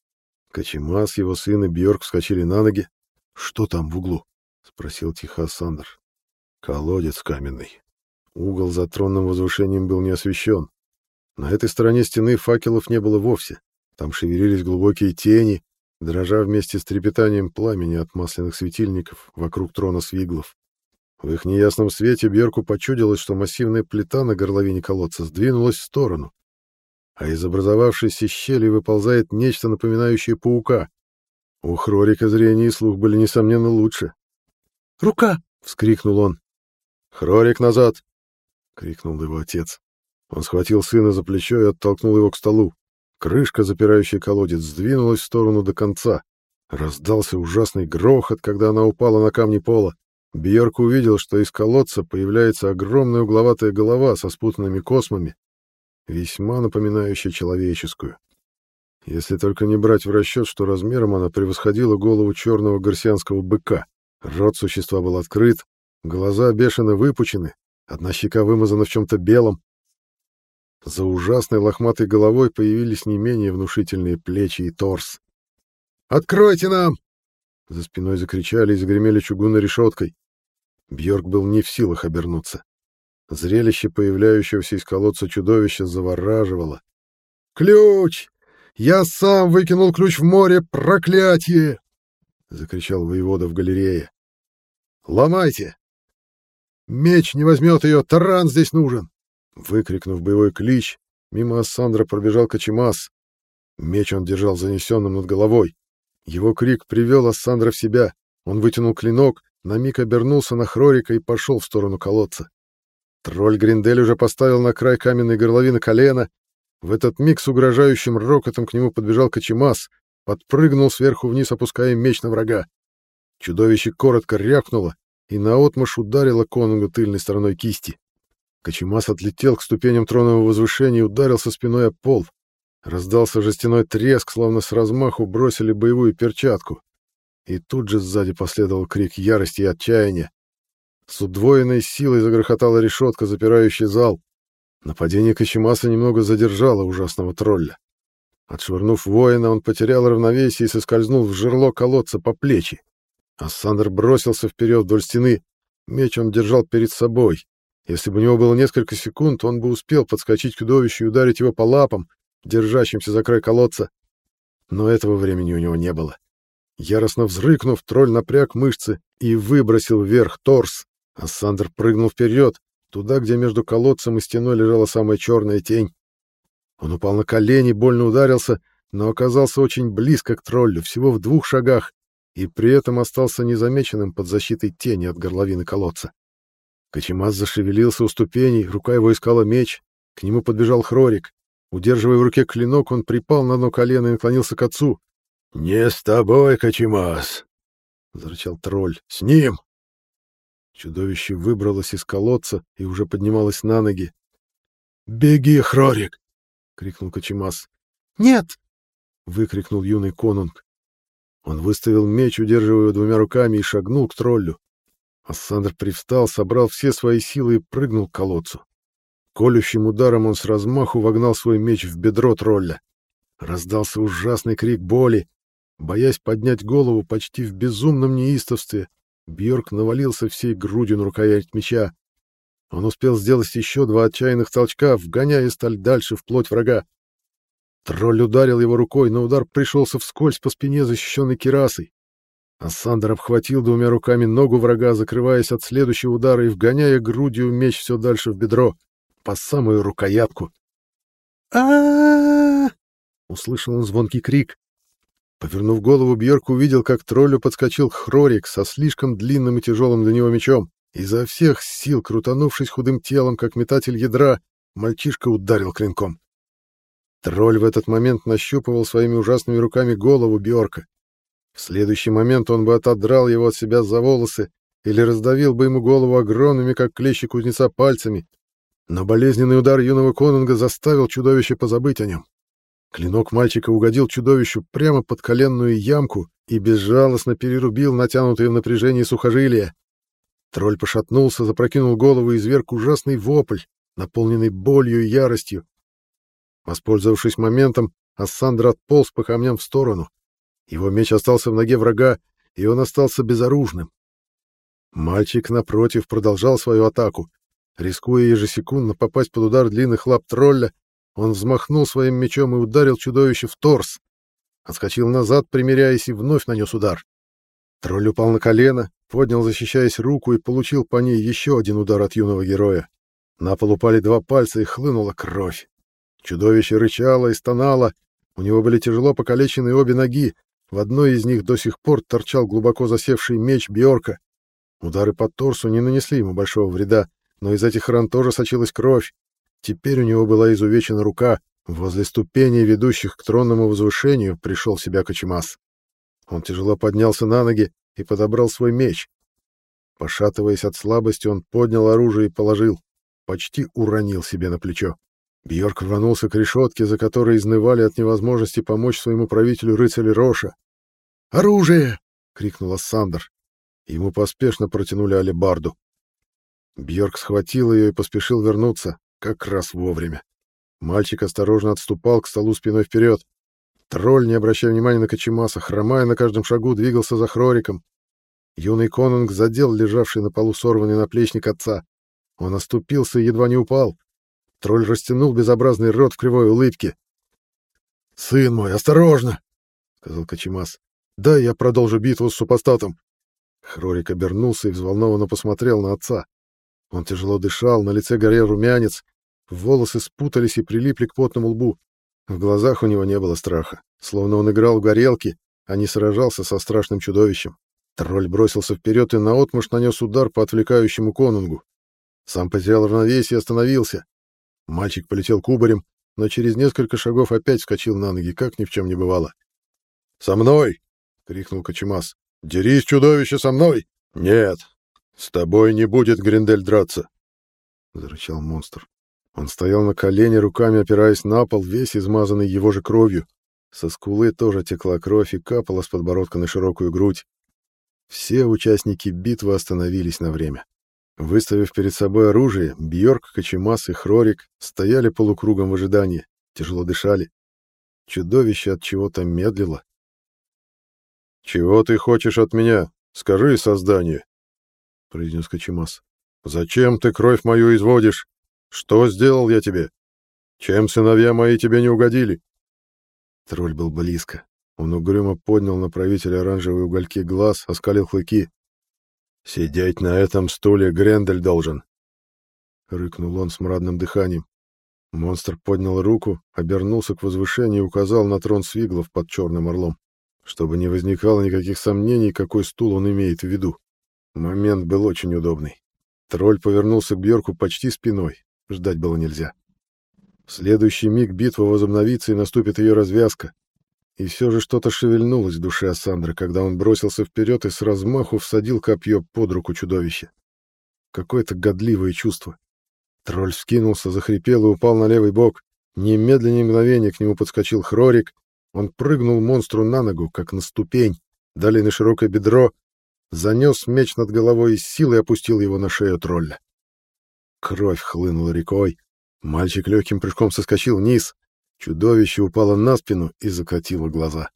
Кочемас, его сын и Бьорк вскочили на ноги. «Что там в углу?» — спросил тихо Сандер. Колодец каменный. Угол за тронным возвышением был не освещен. На этой стороне стены факелов не было вовсе. Там шевелились глубокие тени, дрожа вместе с трепетанием пламени от масляных светильников вокруг трона свиглов. В их неясном свете Берку почудилось, что массивная плита на горловине колодца сдвинулась в сторону, а из образовавшейся щели выползает нечто напоминающее паука. У Хрорика зрение и слух были, несомненно, лучше. «Рука!» — вскрикнул он. «Хрорик назад!» — крикнул его отец. Он схватил сына за плечо и оттолкнул его к столу. Крышка, запирающая колодец, сдвинулась в сторону до конца. Раздался ужасный грохот, когда она упала на камни пола. Бьерк увидел, что из колодца появляется огромная угловатая голова со спутанными космами, весьма напоминающая человеческую. Если только не брать в расчет, что размером она превосходила голову черного гарсианского быка. Рот существа был открыт, Глаза бешено выпучены, одна щека вымазана в чем-то белом. За ужасной лохматой головой появились не менее внушительные плечи и торс. «Откройте нам!» За спиной закричали и загремели чугунной решеткой. Бьорк был не в силах обернуться. Зрелище появляющегося из колодца чудовища завораживало. «Ключ! Я сам выкинул ключ в море, проклятие!» — закричал воевода в галерее. «Ломайте! Меч не возьмет ее, таран здесь нужен!» Выкрикнув боевой клич, мимо Ассандра пробежал Кочемас. Меч он держал занесенным над головой. Его крик привел Ассандра в себя. Он вытянул клинок, на миг обернулся на Хрорика и пошел в сторону колодца. Тролль Гриндель уже поставил на край каменной горловины колено. В этот миг с угрожающим рокотом к нему подбежал Кочемас, подпрыгнул сверху вниз, опуская меч на врага. Чудовище коротко рявкнуло, и наотмашь ударила конунгу тыльной стороной кисти. Кочемас отлетел к ступеням тронного возвышения и ударился спиной о пол. Раздался жестяной треск, словно с размаху бросили боевую перчатку. И тут же сзади последовал крик ярости и отчаяния. С удвоенной силой загрохотала решетка, запирающая зал. Нападение Кочемаса немного задержало ужасного тролля. Отшвырнув воина, он потерял равновесие и соскользнул в жерло колодца по плечи. Ассандр бросился вперед вдоль стены. Меч он держал перед собой. Если бы у него было несколько секунд, он бы успел подскочить к чудовищу и ударить его по лапам, держащимся за край колодца. Но этого времени у него не было. Яростно взрыкнув, тролль напряг мышцы и выбросил вверх торс. Ассандр прыгнул вперед, туда, где между колодцем и стеной лежала самая черная тень. Он упал на колени, больно ударился, но оказался очень близко к троллю, всего в двух шагах, и при этом остался незамеченным под защитой тени от горловины колодца. Кочемас зашевелился у ступеней, рука его искала меч, к нему подбежал Хрорик. Удерживая в руке клинок, он припал на одно колено и наклонился к отцу. «Не с тобой, Кочемас!» — зарычал тролль. «С ним!» Чудовище выбралось из колодца и уже поднималось на ноги. «Беги, Хрорик!» — крикнул Кочемас. «Нет!» — выкрикнул юный конунг. Он выставил меч, удерживая его двумя руками, и шагнул к троллю. Ассандр привстал, собрал все свои силы и прыгнул к колодцу. Колющим ударом он с размаху вогнал свой меч в бедро тролля. Раздался ужасный крик боли. Боясь поднять голову почти в безумном неистовстве, Бьорк навалился всей грудью на рукоять меча. Он успел сделать еще два отчаянных толчка, вгоняя сталь дальше в плоть врага. Тролль ударил его рукой, но удар пришелся вскользь по спине, защищенной кирасой. Ассандр обхватил двумя руками ногу врага, закрываясь от следующего удара и вгоняя грудью меч все дальше в бедро, по самую рукоятку. а Услышал он звонкий крик. Повернув голову, Бьерк увидел, как троллю подскочил Хрорик со слишком длинным и тяжелым для него мечом. Изо всех сил, крутанувшись худым телом, как метатель ядра, мальчишка ударил клинком. Тролль в этот момент нащупывал своими ужасными руками голову Бьорка. В следующий момент он бы отодрал его от себя за волосы или раздавил бы ему голову огромными, как клещи кузнеца, пальцами. Но болезненный удар юного конунга заставил чудовище позабыть о нем. Клинок мальчика угодил чудовищу прямо под коленную ямку и безжалостно перерубил натянутые в напряжении сухожилия. Тролль пошатнулся, запрокинул голову и изверг ужасный вопль, наполненный болью и яростью. Воспользовавшись моментом, Ассандр отполз по камням в сторону. Его меч остался в ноге врага, и он остался безоружным. Мальчик, напротив, продолжал свою атаку. Рискуя ежесекундно попасть под удар длинных лап тролля, он взмахнул своим мечом и ударил чудовище в торс. Отскочил назад, примеряясь, и вновь нанес удар. Тролль упал на колено, поднял, защищаясь руку, и получил по ней еще один удар от юного героя. На пол упали два пальца, и хлынула кровь. Чудовище рычало и стонало, у него были тяжело покалечены обе ноги, в одной из них до сих пор торчал глубоко засевший меч Бьорка. Удары по торсу не нанесли ему большого вреда, но из этих ран тоже сочилась кровь. Теперь у него была изувечена рука. Возле ступеней, ведущих к тронному возвышению, пришел себя Кочемас. Он тяжело поднялся на ноги и подобрал свой меч. Пошатываясь от слабости, он поднял оружие и положил. Почти уронил себе на плечо. Бьорк рванулся к решетке, за которой изнывали от невозможности помочь своему правителю рыцари Роша. «Оружие!» — крикнул Ассандр. Ему поспешно протянули алебарду. Бьорк схватил ее и поспешил вернуться, как раз вовремя. Мальчик осторожно отступал к столу спиной вперед. Тролль, не обращая внимания на Кочемаса, хромая на каждом шагу, двигался за Хрориком. Юный конунг задел лежавший на полу сорванный наплечник отца. Он оступился и едва не упал. Тролль растянул безобразный рот в кривой улыбке. «Сын мой, осторожно!» — сказал Кочемас. «Дай я продолжу битву с супостатом». Хрорик обернулся и взволнованно посмотрел на отца. Он тяжело дышал, на лице горел румянец, волосы спутались и прилипли к потному лбу. В глазах у него не было страха, словно он играл в горелки, а не сражался со страшным чудовищем. Тролль бросился вперед и наотмашь нанес удар по отвлекающему конунгу. Сам потерял равновесие и остановился. Мальчик полетел кубарем, но через несколько шагов опять вскочил на ноги, как ни в чем не бывало. «Со мной!» — крикнул Кочемас. «Дерись, чудовище, со мной!» «Нет, с тобой не будет Гриндель драться!» — зарычал монстр. Он стоял на колене, руками опираясь на пол, весь измазанный его же кровью. Со скулы тоже текла кровь и капала с подбородка на широкую грудь. Все участники битвы остановились на время. Выставив перед собой оружие, Бьорк, Кочемас и Хрорик стояли полукругом в ожидании, тяжело дышали. Чудовище от чего-то медлило. «Чего ты хочешь от меня? Скажи, создание!» — произнес Кочемас. «Зачем ты кровь мою изводишь? Что сделал я тебе? Чем сыновья мои тебе не угодили?» Тролль был близко. Он угрюмо поднял на правителя оранжевые угольки глаз, оскалил клыки. «Сидеть на этом стуле Грендель должен!» Рыкнул он с мрадным дыханием. Монстр поднял руку, обернулся к возвышению и указал на трон свиглов под черным орлом, чтобы не возникало никаких сомнений, какой стул он имеет в виду. Момент был очень удобный. Тролль повернулся к Бьорку почти спиной, Ждать было нельзя. В следующий миг битва возобновится и наступит ее развязка. И все же что-то шевельнулось в душе Ассандры, когда он бросился вперед и с размаху всадил копье под руку чудовища. Какое-то годливое чувство. Тролль вскинулся, захрипел и упал на левый бок. Немедленно мгновение к нему подскочил Хрорик. Он прыгнул монстру на ногу, как на ступень, далее на широкое бедро, занес меч над головой и силой опустил его на шею тролля. Кровь хлынула рекой. Мальчик легким прыжком соскочил вниз. Чудовище упало на спину и закатило глаза.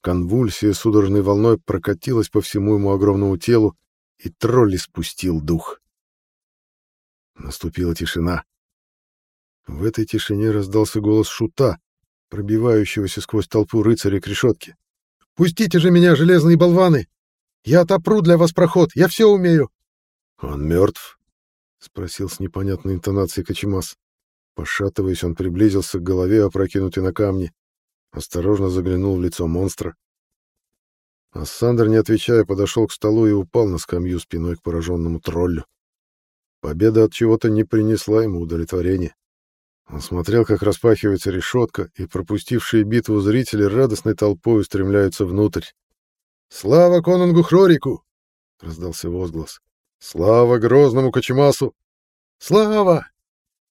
Конвульсия судорожной волной прокатилась по всему ему огромному телу, и тролль спустил дух. Наступила тишина. В этой тишине раздался голос шута, пробивающегося сквозь толпу рыцаря к решетке. «Пустите же меня, железные болваны! Я отопру для вас проход, я все умею!» «Он мертв?» — спросил с непонятной интонацией Кочемас. Пошатываясь, он приблизился к голове, опрокинутой на камни. Осторожно заглянул в лицо монстра. Ассандр, не отвечая, подошел к столу и упал на скамью спиной к пораженному троллю. Победа от чего-то не принесла ему удовлетворения. Он смотрел, как распахивается решетка, и пропустившие битву зрители радостной толпой устремляются внутрь. «Слава конунгу Хрорику!» — раздался возглас. Слава грозному Кочемасу! Слава!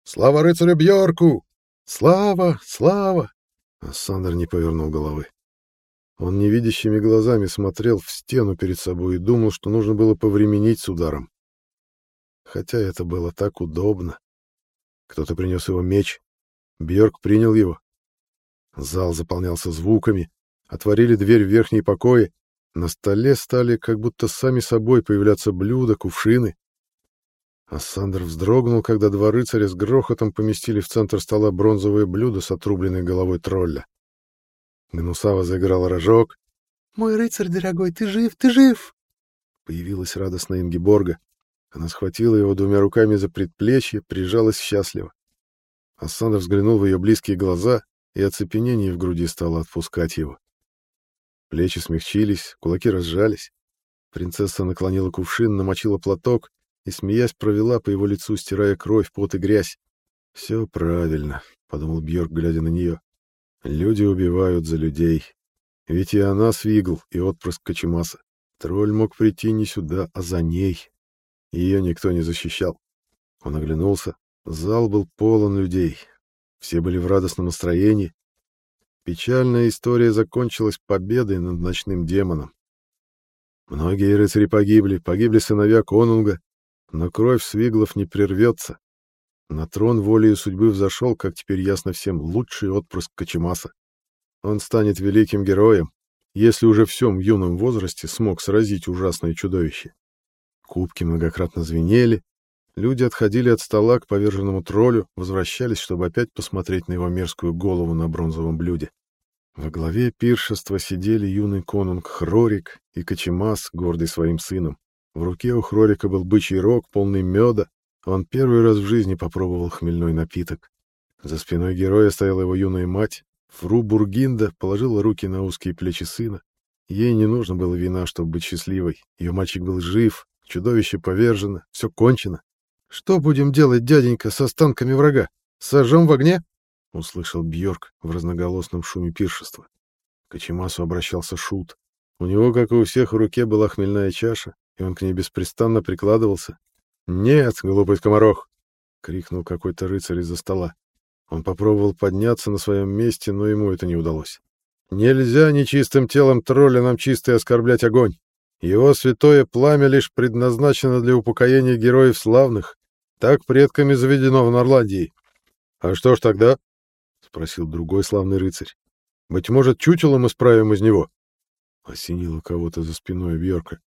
Слава рыцарю Бьорку! Слава! Слава! Ассандр не повернул головы. Он невидящими глазами смотрел в стену перед собой и думал, что нужно было повременить с ударом. Хотя это было так удобно. Кто-то принес его меч. Бьорк принял его. Зал заполнялся звуками. Отворили дверь в верхние покои. На столе стали как будто сами собой появляться блюда, кувшины. Ассандр вздрогнул, когда два рыцаря с грохотом поместили в центр стола бронзовое блюдо с отрубленной головой тролля. Гнусава заиграл рожок. «Мой рыцарь дорогой, ты жив, ты жив!» Появилась радостная Ингиборга. Она схватила его двумя руками за предплечье, прижалась счастливо. Ассандр взглянул в ее близкие глаза, и оцепенение в груди стало отпускать его. Плечи смягчились, кулаки разжались. Принцесса наклонила кувшин, намочила платок и, смеясь, провела по его лицу, стирая кровь, пот и грязь. «Все правильно», — подумал Бьорк, глядя на нее. «Люди убивают за людей. Ведь и она свигл, и отпрыск Кочемаса. Тролль мог прийти не сюда, а за ней. Ее никто не защищал. Он оглянулся. Зал был полон людей. Все были в радостном настроении, Печальная история закончилась победой над ночным демоном. Многие рыцари погибли, погибли сыновья конунга, но кровь свиглов не прервется. На трон волею судьбы взошел, как теперь ясно всем, лучший отпрыск Кочемаса. Он станет великим героем, если уже в всем юном возрасте смог сразить ужасное чудовище. Кубки многократно звенели, люди отходили от стола к поверженному троллю, возвращались, чтобы опять посмотреть на его мерзкую голову на бронзовом блюде. Во главе пиршества сидели юный конунг Хрорик и Кочемас, гордый своим сыном. В руке у Хрорика был бычий рог, полный меда. Он первый раз в жизни попробовал хмельной напиток. За спиной героя стояла его юная мать. Фру Бургинда положила руки на узкие плечи сына. Ей не нужно было вина, чтобы быть счастливой. Ее мальчик был жив, чудовище повержено, все кончено. «Что будем делать, дяденька, с останками врага? Сожжем в огне?» — услышал Бьорк в разноголосном шуме пиршества. К Кочемасу обращался Шут. У него, как и у всех, в руке была хмельная чаша, и он к ней беспрестанно прикладывался. «Нет, глупый скоморох! — крикнул какой-то рыцарь из-за стола. Он попробовал подняться на своем месте, но ему это не удалось. «Нельзя нечистым телом тролля нам чистый оскорблять огонь. Его святое пламя лишь предназначено для упокоения героев славных. Так предками заведено в Норландии. А что ж тогда? спросил другой славный рыцарь. Быть может, чучелом исправим из него? Осенило кого-то за спиной Бьорка.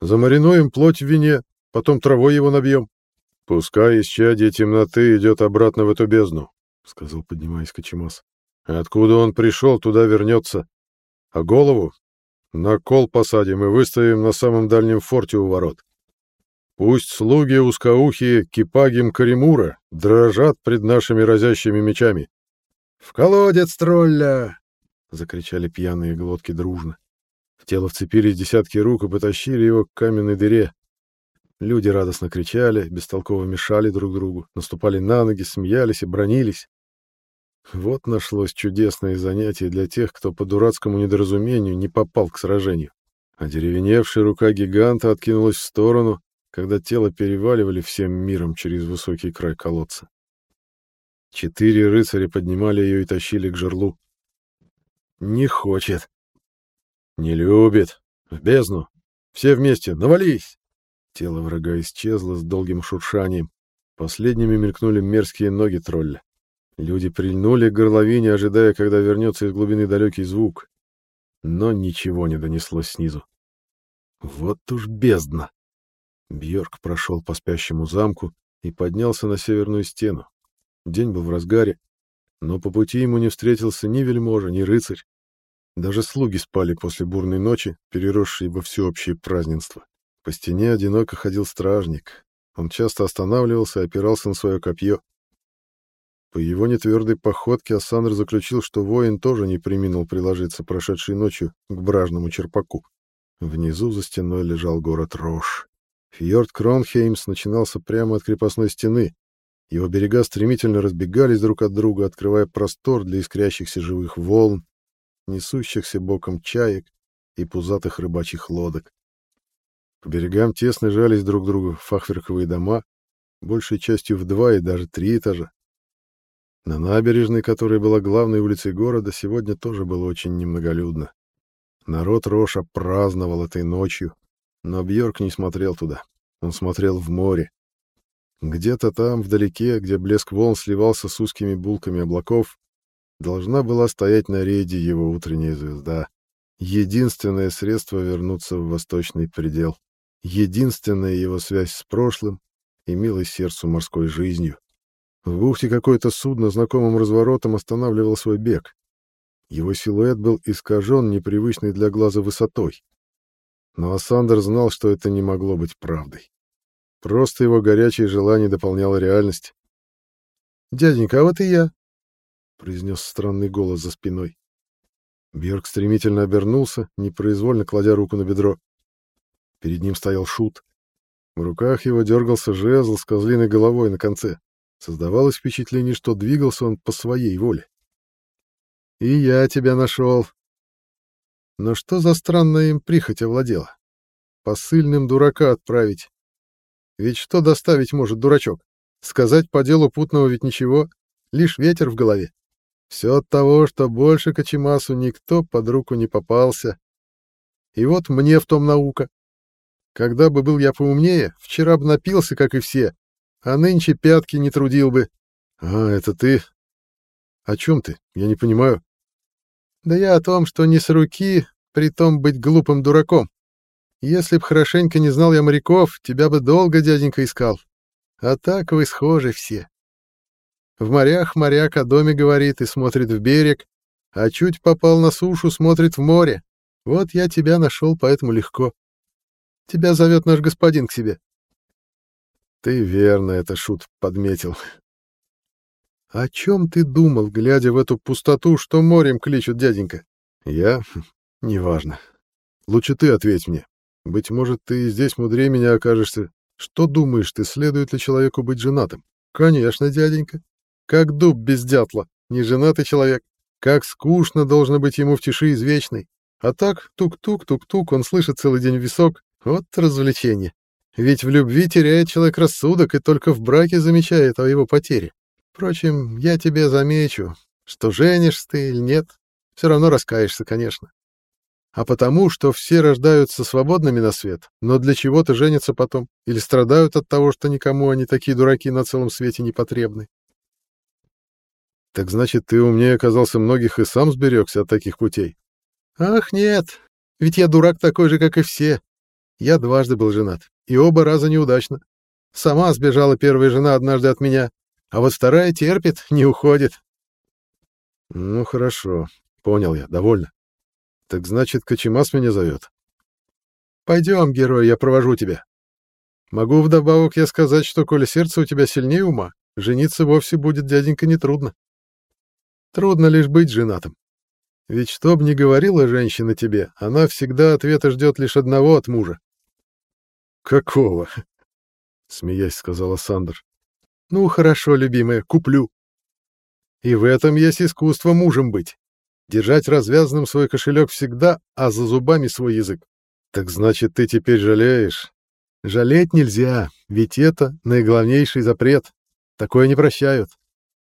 Замаринуем плоть в вине, потом травой его набьем. Пускай исчадие темноты идет обратно в эту бездну, сказал, поднимаясь Кочемас. Откуда он пришел, туда вернется. А голову на кол посадим и выставим на самом дальнем форте у ворот. Пусть слуги узкоухие Кипагим Каримура дрожат пред нашими разящими мечами. «В колодец, тролля!» — закричали пьяные глотки дружно. В тело вцепились десятки рук и потащили его к каменной дыре. Люди радостно кричали, бестолково мешали друг другу, наступали на ноги, смеялись и бронились. Вот нашлось чудесное занятие для тех, кто по дурацкому недоразумению не попал к сражению. А деревеневшая рука гиганта откинулась в сторону, когда тело переваливали всем миром через высокий край колодца. Четыре рыцаря поднимали ее и тащили к жерлу. «Не хочет!» «Не любит! В бездну! Все вместе! Навались!» Тело врага исчезло с долгим шуршанием. Последними мелькнули мерзкие ноги тролля. Люди прильнули к горловине, ожидая, когда вернется из глубины далекий звук. Но ничего не донеслось снизу. Вот уж бездна! Бьорк прошел по спящему замку и поднялся на северную стену. День был в разгаре, но по пути ему не встретился ни вельможа, ни рыцарь. Даже слуги спали после бурной ночи, переросшей во всеобщее празднество. По стене одиноко ходил стражник. Он часто останавливался и опирался на свое копье. По его нетвердой походке Ассандр заключил, что воин тоже не приминул приложиться прошедшей ночью к бражному черпаку. Внизу за стеной лежал город Рош. Фьорд Кронхеймс начинался прямо от крепостной стены. Его берега стремительно разбегались друг от друга, открывая простор для искрящихся живых волн, несущихся боком чаек и пузатых рыбачьих лодок. По берегам тесно жались друг к другу фахверковые дома, большей частью в два и даже три этажа. На набережной, которая была главной улицей города, сегодня тоже было очень немноголюдно. Народ Роша праздновал этой ночью, но Бьорк не смотрел туда. Он смотрел в море. Где-то там, вдалеке, где блеск волн сливался с узкими булками облаков, должна была стоять на рейде его утренняя звезда. Единственное средство вернуться в восточный предел. Единственная его связь с прошлым и милой сердцу морской жизнью. В бухте какое-то судно знакомым разворотом останавливал свой бег. Его силуэт был искажен непривычной для глаза высотой. Но Ассандр знал, что это не могло быть правдой. Просто его горячее желание дополняло реальность. «Дяденька, а вот и я», — произнес странный голос за спиной. Бьерк стремительно обернулся, непроизвольно кладя руку на бедро. Перед ним стоял шут. В руках его дергался жезл с козлиной головой на конце. Создавалось впечатление, что двигался он по своей воле. «И я тебя нашел». Но что за странная им прихоть овладела? Посыльным дурака отправить. Ведь что доставить может дурачок? Сказать по делу путного ведь ничего, лишь ветер в голове. Все от того, что больше Кочемасу никто под руку не попался. И вот мне в том наука. Когда бы был я поумнее, вчера бы напился, как и все, а нынче пятки не трудил бы. А, это ты? О чем ты? Я не понимаю. Да я о том, что не с руки, при том быть глупым дураком. Если б хорошенько не знал я моряков, тебя бы долго дяденька искал. А так вы схожи все. В морях моряк о доме говорит и смотрит в берег, а чуть попал на сушу, смотрит в море. Вот я тебя нашел, поэтому легко. Тебя зовет наш господин к себе. Ты верно это, Шут, подметил. О чем ты думал, глядя в эту пустоту, что морем кличут дяденька? Я? Неважно. Лучше ты ответь мне. Быть может, ты и здесь мудрее меня окажешься. Что думаешь ты, следует ли человеку быть женатым? Конечно, дяденька. Как дуб без дятла, неженатый человек. Как скучно должно быть ему в тиши извечной. А так, тук-тук, тук-тук, он слышит целый день висок. Вот развлечение. Ведь в любви теряет человек рассудок и только в браке замечает о его потере. Впрочем, я тебе замечу, что женишься ты или нет, все равно раскаешься, конечно. А потому, что все рождаются свободными на свет, но для чего-то женятся потом, или страдают от того, что никому они такие дураки на целом свете не потребны. Так значит, ты умнее оказался многих и сам сберегся от таких путей? Ах, нет, ведь я дурак такой же, как и все. Я дважды был женат, и оба раза неудачно. Сама сбежала первая жена однажды от меня, а вот вторая терпит, не уходит. Ну, хорошо, понял я, довольно. Так значит, Кочемас меня зовет. Пойдем, герой, я провожу тебя. Могу вдобавок я сказать, что, коли сердце у тебя сильнее ума, жениться вовсе будет, дяденька, нетрудно. Трудно лишь быть женатым. Ведь что б ни говорила женщина тебе, она всегда ответа ждет лишь одного от мужа. «Какого?» — смеясь сказала Сандер. «Ну, хорошо, любимая, куплю. И в этом есть искусство мужем быть. Держать развязанным свой кошелек всегда, а за зубами свой язык. Так значит, ты теперь жалеешь? Жалеть нельзя, ведь это наиглавнейший запрет. Такое не прощают.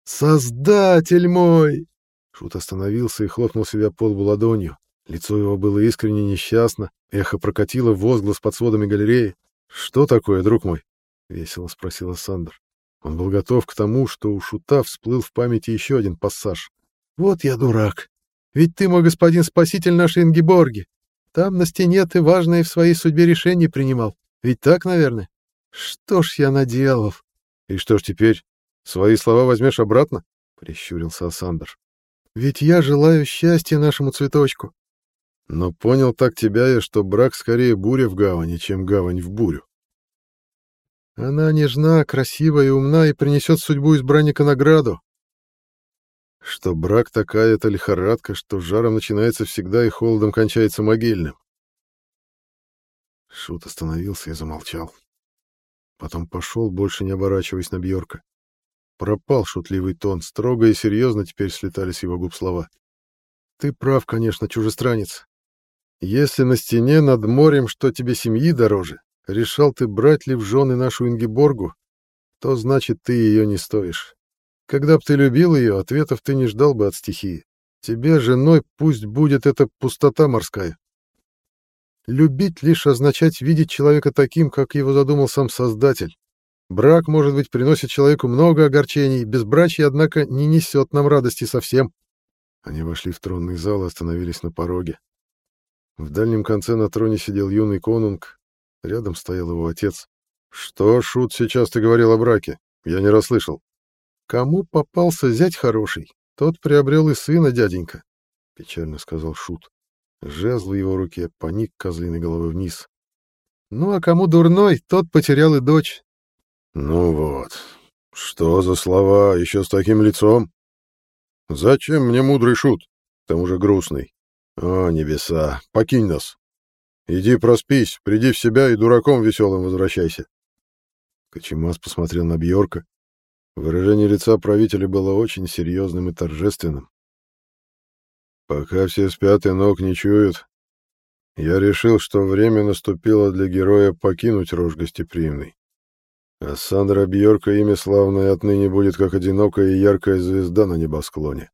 Создатель мой! Шут остановился и хлопнул себя по лбу ладонью. Лицо его было искренне несчастно, эхо прокатило возглас под сводами галереи. «Что такое, друг мой?» — весело спросила Сандер. Он был готов к тому, что у Шута всплыл в памяти еще один пассаж. «Вот я дурак. Ведь ты, мой господин спаситель нашей Ингиборги. Там на стене ты важные в своей судьбе решения принимал. Ведь так, наверное? Что ж я наделал?» «И что ж теперь? Свои слова возьмешь обратно?» — прищурился Сандер. «Ведь я желаю счастья нашему цветочку. Но понял так тебя я, что брак скорее буря в гавани, чем гавань в бурю. Она нежна, красива и умна и принесет судьбу избранника награду. Что брак такая это лихорадка, что жаром начинается всегда и холодом кончается могильным. Шут остановился и замолчал. Потом пошел, больше не оборачиваясь на Бьорка. Пропал шутливый тон, строго и серьезно теперь слетали с его губ слова. Ты прав, конечно, чужестранец. Если на стене над морем, что тебе семьи дороже, решал ты брать ли в жены нашу Ингиборгу, то значит, ты ее не стоишь. Когда б ты любил ее, ответов ты не ждал бы от стихии. Тебе, женой, пусть будет эта пустота морская. Любить лишь означать видеть человека таким, как его задумал сам Создатель. Брак, может быть, приносит человеку много огорчений, безбрачие, однако, не несет нам радости совсем. Они вошли в тронный зал и остановились на пороге. В дальнем конце на троне сидел юный конунг, рядом стоял его отец. «Что, Шут, сейчас ты говорил о браке? Я не расслышал». «Кому попался зять хороший, тот приобрел и сына, дяденька», — печально сказал Шут. Жезл в его руке поник козлиной головой вниз. «Ну, а кому дурной, тот потерял и дочь». «Ну вот, что за слова, еще с таким лицом? Зачем мне мудрый Шут, к тому же грустный? О, небеса, покинь нас. Иди проспись, приди в себя и дураком веселым возвращайся. Кочемас посмотрел на Бьорка. Выражение лица правителя было очень серьезным и торжественным. Пока все спят и ног не чуют, я решил, что время наступило для героя покинуть рожь гостеприимный. А Сандра Бьорка имя славное отныне будет как одинокая и яркая звезда на небосклоне.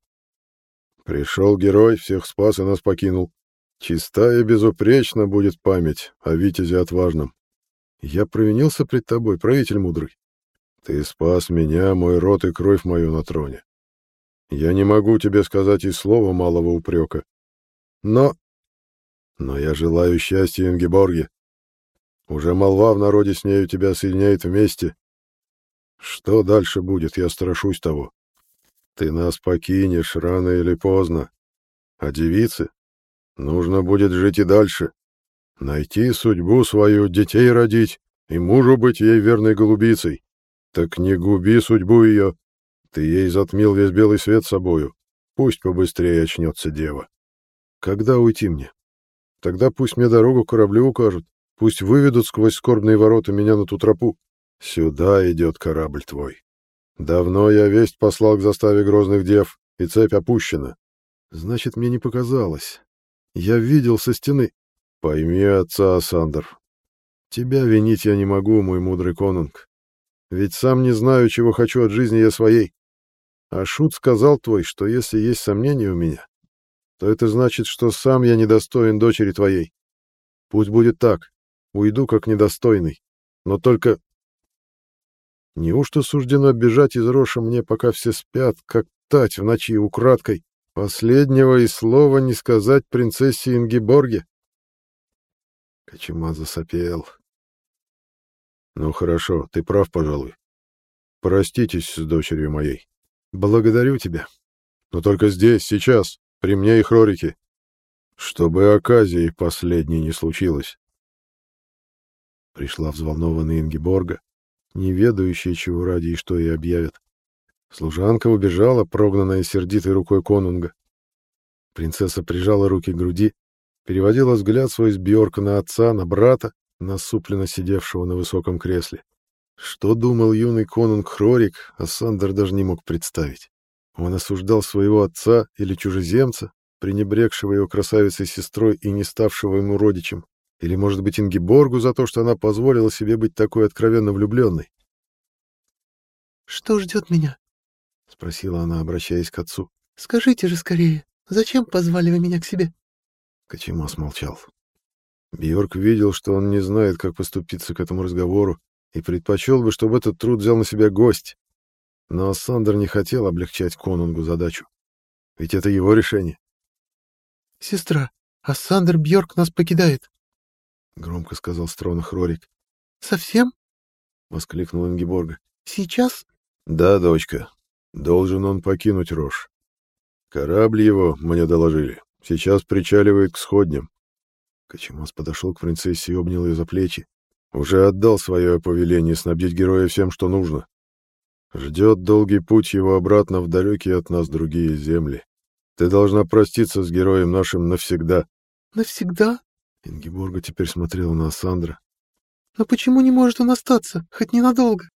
Пришел герой, всех спас и нас покинул. Чистая и безупречна будет память о витязе отважном. Я провинился пред тобой, правитель мудрый. Ты спас меня, мой род и кровь мою на троне. Я не могу тебе сказать и слова малого упрека. Но... Но я желаю счастья Ингеборге. Уже молва в народе с нею тебя соединяет вместе. Что дальше будет, я страшусь того. Ты нас покинешь рано или поздно. А девице нужно будет жить и дальше. Найти судьбу свою, детей родить и мужу быть ей верной голубицей. Так не губи судьбу ее. Ты ей затмил весь белый свет собою. Пусть побыстрее очнется дева. Когда уйти мне? Тогда пусть мне дорогу кораблю укажут. Пусть выведут сквозь скорбные ворота меня на ту тропу. Сюда идет корабль твой. Давно я весть послал к заставе грозных дев, и цепь опущена. Значит, мне не показалось. Я видел со стены. Пойми отца, Сандер. Тебя винить я не могу, мой мудрый конунг. Ведь сам не знаю, чего хочу от жизни я своей. А Шут сказал твой, что если есть сомнения у меня, то это значит, что сам я недостоин дочери твоей. Пусть будет так. Уйду как недостойный. Но только... Неужто суждено бежать из Роша мне, пока все спят, как тать в ночи украдкой? Последнего и слова не сказать принцессе Ингиборге? Кочема засопел. Ну хорошо, ты прав, пожалуй. Проститесь с дочерью моей. Благодарю тебя. Но только здесь, сейчас, при мне и Хрорике. Чтобы оказии последней не случилось. Пришла взволнованная Ингиборга, не ведающая, чего ради и что ей объявят. Служанка убежала, прогнанная сердитой рукой конунга. Принцесса прижала руки к груди, переводила взгляд свой с Бьорка на отца, на брата, насупленно сидевшего на высоком кресле. Что думал юный конунг Хрорик, а Сандер даже не мог представить. Он осуждал своего отца или чужеземца, пренебрегшего его красавицей-сестрой и не ставшего ему родичем, или, может быть, Ингиборгу за то, что она позволила себе быть такой откровенно влюбленной. «Что ждет меня?» — спросила она, обращаясь к отцу. «Скажите же скорее, зачем позвали вы меня к себе?» Кочема смолчал. Бьорк видел, что он не знает, как поступиться к этому разговору, и предпочел бы, чтобы этот труд взял на себя гость. Но Сандер не хотел облегчать конунгу задачу. Ведь это его решение. «Сестра, а Сандер Бьорк нас покидает», — громко сказал Стронах Рорик. «Совсем?» — воскликнул Ингиборга. «Сейчас?» «Да, дочка. Должен он покинуть Рош. Корабль его, мне доложили, сейчас причаливает к сходням. Кочемас подошел к принцессе и обнял ее за плечи. Уже отдал свое повеление снабдить героя всем, что нужно. Ждет долгий путь его обратно в далекие от нас другие земли. Ты должна проститься с героем нашим навсегда. Навсегда? Ингиборга теперь смотрела на Сандра. Но почему не может он остаться, хоть ненадолго?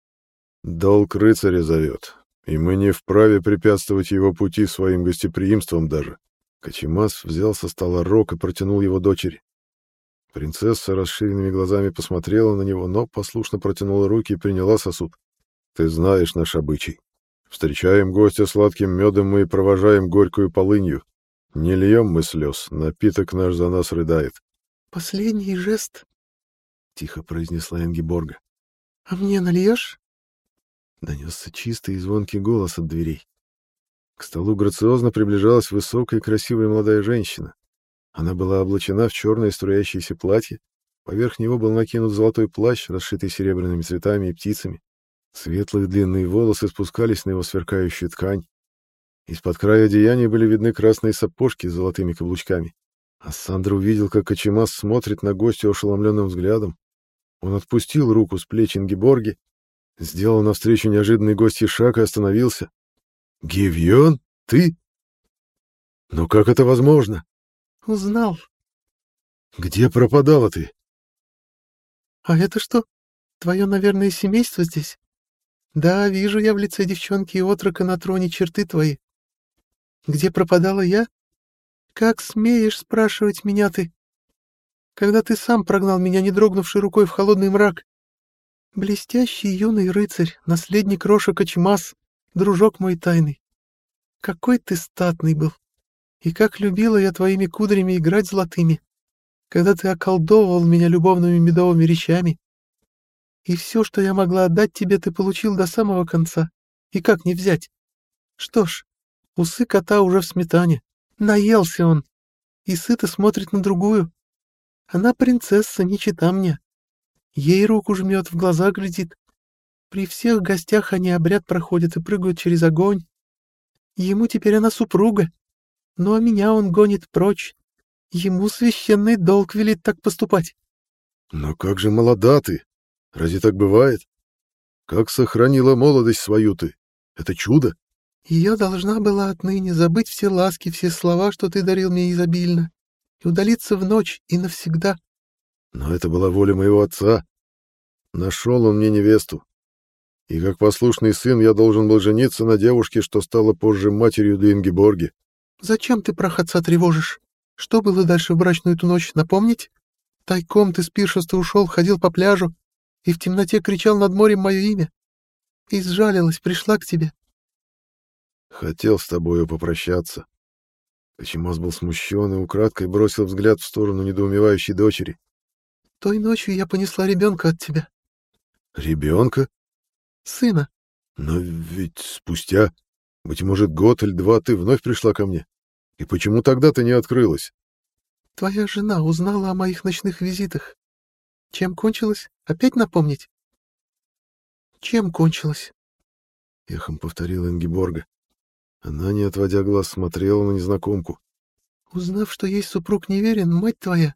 Долг рыцаря зовет, и мы не вправе препятствовать его пути своим гостеприимством даже. Кочемас взял со стола рог и протянул его дочери. Принцесса расширенными глазами посмотрела на него, но послушно протянула руки и приняла сосуд. «Ты знаешь наш обычай. Встречаем гостя сладким медом мы и провожаем горькую полынью. Не льем мы слез, напиток наш за нас рыдает». «Последний жест», — тихо произнесла Энгиборга. «А мне нальешь?» Донесся чистый и звонкий голос от дверей. К столу грациозно приближалась высокая и красивая молодая женщина. Она была облачена в черное струящееся платье, поверх него был накинут золотой плащ, расшитый серебряными цветами и птицами. Светлые длинные волосы спускались на его сверкающую ткань. Из-под края одеяния были видны красные сапожки с золотыми каблучками. Ассандр увидел, как Кочемас смотрит на гостя ошеломленным взглядом. Он отпустил руку с плеч Ингиборги, сделал навстречу неожиданный гостье шаг и остановился. «Гивьон? Ты? Но как это возможно?» Узнал. Где пропадала ты? А это что? Твое, наверное, семейство здесь? Да, вижу я в лице девчонки и отрока на троне черты твои. Где пропадала я? Как смеешь спрашивать меня ты? Когда ты сам прогнал меня, не дрогнувший рукой в холодный мрак. Блестящий юный рыцарь, наследник Роша Кочмас, дружок мой тайный. Какой ты статный был. И как любила я твоими кудрями играть золотыми, когда ты околдовывал меня любовными медовыми речами. И все, что я могла отдать тебе, ты получил до самого конца. И как не взять? Что ж, усы кота уже в сметане. Наелся он. И сыто смотрит на другую. Она принцесса, не чита мне. Ей руку жмет, в глаза глядит. При всех гостях они обряд проходят и прыгают через огонь. Ему теперь она супруга, ну а меня он гонит прочь. Ему священный долг велит так поступать. Но как же молода ты? Разве так бывает? Как сохранила молодость свою ты? Это чудо. Я должна была отныне забыть все ласки, все слова, что ты дарил мне изобильно, и удалиться в ночь и навсегда. Но это была воля моего отца. Нашел он мне невесту. И как послушный сын я должен был жениться на девушке, что стала позже матерью для Ингеборги. Зачем ты прах отца тревожишь? Что было дальше в брачную эту ночь, напомнить? Тайком ты с пиршества ушел, ходил по пляжу и в темноте кричал над морем мое имя. И сжалилась, пришла к тебе. Хотел с тобою попрощаться. Кочемас был смущен и украдкой бросил взгляд в сторону недоумевающей дочери. Той ночью я понесла ребенка от тебя. Ребенка? Сына. Но ведь спустя, быть может, год или два ты вновь пришла ко мне. И почему тогда ты не открылась? Твоя жена узнала о моих ночных визитах. Чем кончилось? Опять напомнить? Чем кончилось? Эхом повторила Ингиборга. Она, не отводя глаз, смотрела на незнакомку. Узнав, что есть супруг неверен, мать твоя,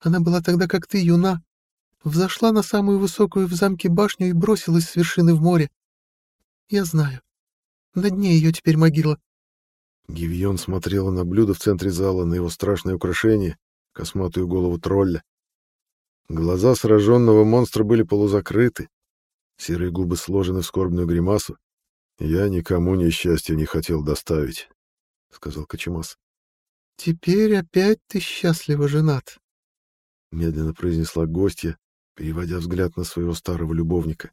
она была тогда, как ты, юна, взошла на самую высокую в замке башню и бросилась с вершины в море. Я знаю. На дне ее теперь могила. Гивьон смотрела на блюдо в центре зала, на его страшное украшение, косматую голову тролля. Глаза сраженного монстра были полузакрыты, серые губы сложены в скорбную гримасу. «Я никому несчастья не хотел доставить», — сказал Кочемас. «Теперь опять ты счастливо женат», — медленно произнесла гостья, переводя взгляд на своего старого любовника.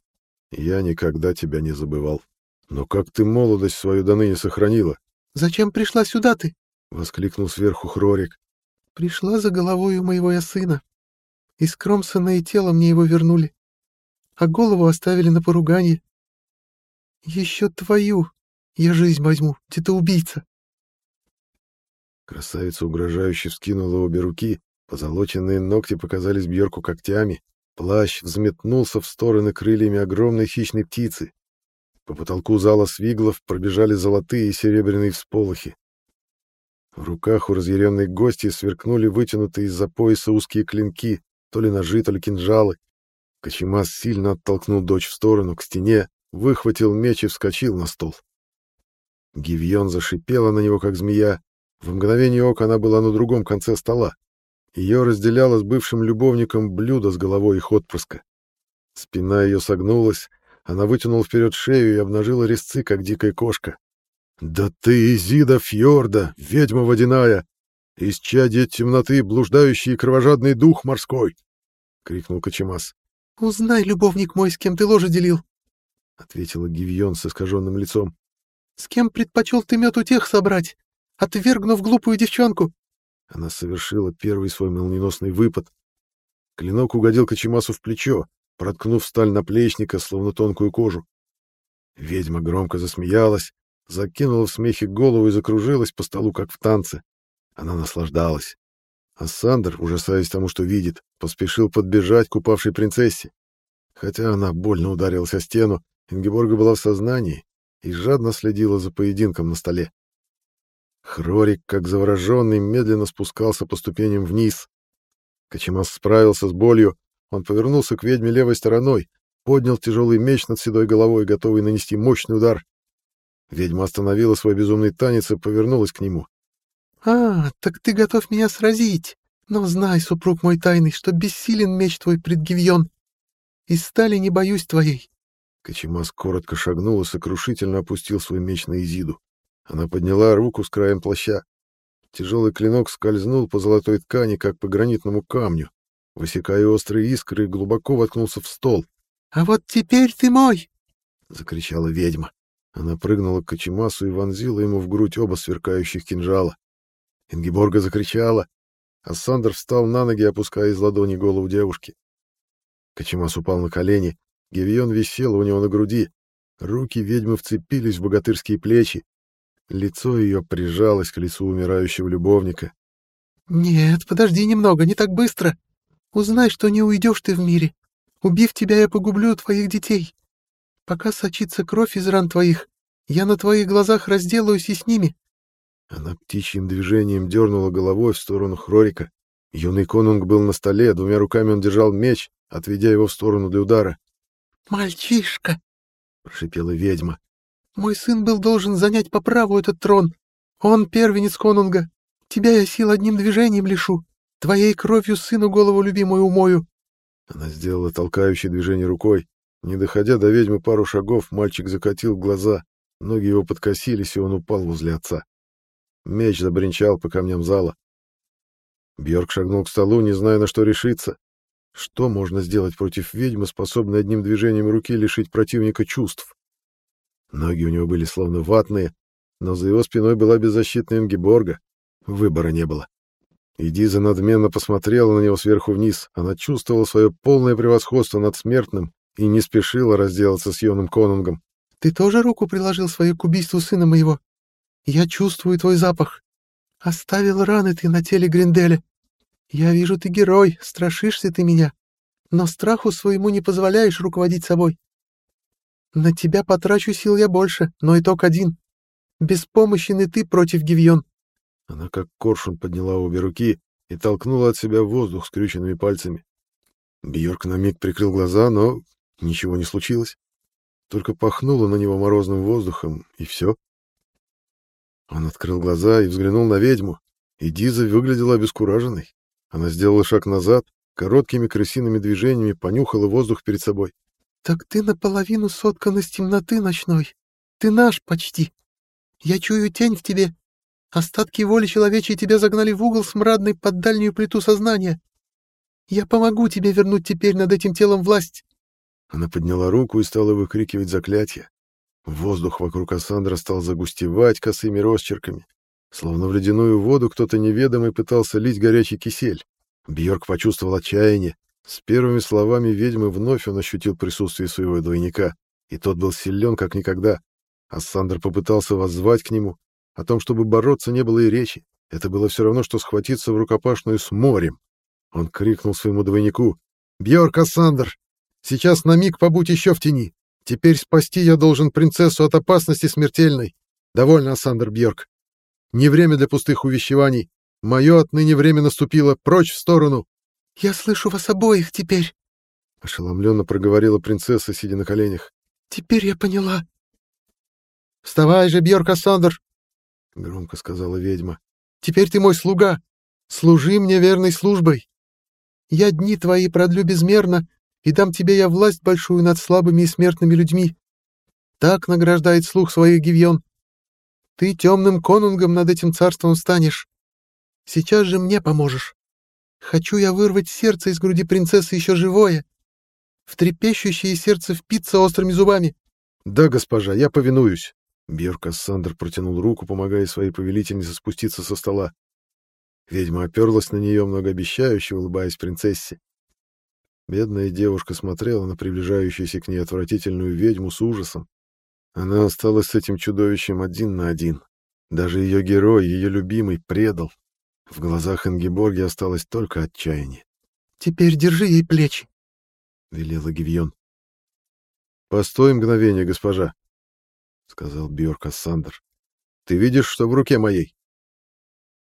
«Я никогда тебя не забывал. Но как ты молодость свою до ныне сохранила?» «Зачем пришла сюда ты?» — воскликнул сверху Хрорик. «Пришла за головою моего я сына. И скромсанное тело мне его вернули, а голову оставили на поруганье. Еще твою я жизнь возьму, где-то убийца». Красавица угрожающе вскинула обе руки, позолоченные ногти показались Бьерку когтями, плащ взметнулся в стороны крыльями огромной хищной птицы. По потолку зала свиглов пробежали золотые и серебряные всполохи. В руках у разъяренной гости сверкнули вытянутые из-за пояса узкие клинки, то ли ножи, то ли кинжалы. Кочемас сильно оттолкнул дочь в сторону, к стене, выхватил меч и вскочил на стол. Гивьон зашипела на него, как змея. В мгновение ока она была на другом конце стола. Ее разделяло с бывшим любовником блюдо с головой их отпрыска. Спина ее согнулась, она вытянула вперед шею и обнажила резцы, как дикая кошка. «Да ты Изида Фьорда, ведьма водяная! Из чади темноты блуждающий кровожадный дух морской!» — крикнул Кочемас. «Узнай, любовник мой, с кем ты ложе делил!» — ответила Гивьон с искаженным лицом. «С кем предпочел ты мед у тех собрать, отвергнув глупую девчонку?» Она совершила первый свой молниеносный выпад. Клинок угодил Кочемасу в плечо, проткнув сталь наплечника, словно тонкую кожу. Ведьма громко засмеялась, закинула в смехе голову и закружилась по столу, как в танце. Она наслаждалась. А Сандер, ужасаясь тому, что видит, поспешил подбежать к упавшей принцессе. Хотя она больно ударилась о стену, Ингеборга была в сознании и жадно следила за поединком на столе. Хрорик, как завороженный, медленно спускался по ступеням вниз. Кочемас справился с болью, он повернулся к ведьме левой стороной, поднял тяжелый меч над седой головой, готовый нанести мощный удар. Ведьма остановила свой безумный танец и повернулась к нему. «А, так ты готов меня сразить. Но знай, супруг мой тайный, что бессилен меч твой пред Гивьон. Из стали не боюсь твоей». Кочемас коротко шагнул и сокрушительно опустил свой меч на Изиду. Она подняла руку с краем плаща. Тяжелый клинок скользнул по золотой ткани, как по гранитному камню высекая острые искры, глубоко воткнулся в стол. «А вот теперь ты мой!» — закричала ведьма. Она прыгнула к Кочемасу и вонзила ему в грудь оба сверкающих кинжала. Ингиборга закричала, а Сандер встал на ноги, опуская из ладони голову девушки. Кочемас упал на колени, Гевион висела у него на груди, руки ведьмы вцепились в богатырские плечи, лицо ее прижалось к лицу умирающего любовника. «Нет, подожди немного, не так быстро!» Узнай, что не уйдешь ты в мире. Убив тебя, я погублю твоих детей. Пока сочится кровь из ран твоих, я на твоих глазах разделаюсь и с ними. Она птичьим движением дернула головой в сторону Хрорика. Юный конунг был на столе, двумя руками он держал меч, отведя его в сторону для удара. «Мальчишка!» — прошипела ведьма. «Мой сын был должен занять по праву этот трон. Он первенец конунга. Тебя я сил одним движением лишу. Твоей кровью сыну голову любимую умою. Она сделала толкающее движение рукой. Не доходя до ведьмы пару шагов, мальчик закатил глаза. Ноги его подкосились, и он упал возле отца. Меч забринчал по камням зала. Бьорк шагнул к столу, не зная, на что решиться. Что можно сделать против ведьмы, способной одним движением руки лишить противника чувств? Ноги у него были словно ватные, но за его спиной была беззащитная Ингеборга. Выбора не было. И Диза надменно посмотрела на него сверху вниз. Она чувствовала свое полное превосходство над смертным и не спешила разделаться с юным конунгом. «Ты тоже руку приложил свою к убийству сына моего? Я чувствую твой запах. Оставил раны ты на теле Гринделя. Я вижу, ты герой, страшишься ты меня, но страху своему не позволяешь руководить собой. На тебя потрачу сил я больше, но итог один. Беспомощен и ты против Гивьон. Она как коршун подняла обе руки и толкнула от себя воздух скрюченными пальцами. Бьорк на миг прикрыл глаза, но ничего не случилось. Только пахнуло на него морозным воздухом, и все. Он открыл глаза и взглянул на ведьму, и Диза выглядела обескураженной. Она сделала шаг назад, короткими крысиными движениями понюхала воздух перед собой. «Так ты наполовину соткан из темноты ночной. Ты наш почти. Я чую тень в тебе. Остатки воли человечьей тебя загнали в угол смрадный под дальнюю плиту сознания. Я помогу тебе вернуть теперь над этим телом власть». Она подняла руку и стала выкрикивать заклятие. Воздух вокруг Ассандра стал загустевать косыми росчерками. Словно в ледяную воду кто-то неведомый пытался лить горячий кисель. Бьорк почувствовал отчаяние. С первыми словами ведьмы вновь он ощутил присутствие своего двойника, и тот был силен, как никогда. Ассандр попытался воззвать к нему. О том, чтобы бороться, не было и речи. Это было все равно, что схватиться в рукопашную с морем. Он крикнул своему двойнику. «Бьорк, Ассандр! Сейчас на миг побудь еще в тени! Теперь спасти я должен принцессу от опасности смертельной! Довольно, Ассандр Бьорк! Не время для пустых увещеваний. Мое отныне время наступило. Прочь в сторону. — Я слышу вас обоих теперь. — ошеломленно проговорила принцесса, сидя на коленях. — Теперь я поняла. — Вставай же, Бьорк Ассандр! — громко сказала ведьма. — Теперь ты мой слуга. Служи мне верной службой. Я дни твои продлю безмерно, и дам тебе я власть большую над слабыми и смертными людьми. Так награждает слух своих Гивьон. Ты темным конунгом над этим царством станешь. Сейчас же мне поможешь. Хочу я вырвать сердце из груди принцессы еще живое, в трепещущее сердце впиться острыми зубами. — Да, госпожа, я повинуюсь. Бьерк Кассандр протянул руку, помогая своей повелительнице спуститься со стола. Ведьма оперлась на нее, многообещающе улыбаясь принцессе. Бедная девушка смотрела на приближающуюся к ней отвратительную ведьму с ужасом, она осталась с этим чудовищем один на один. Даже ее герой, ее любимый, предал. В глазах Ингеборги осталось только отчаяние. «Теперь держи ей плечи», — велела Гивьон. «Постой мгновение, госпожа», — сказал Бьорк Ассандр. «Ты видишь, что в руке моей?»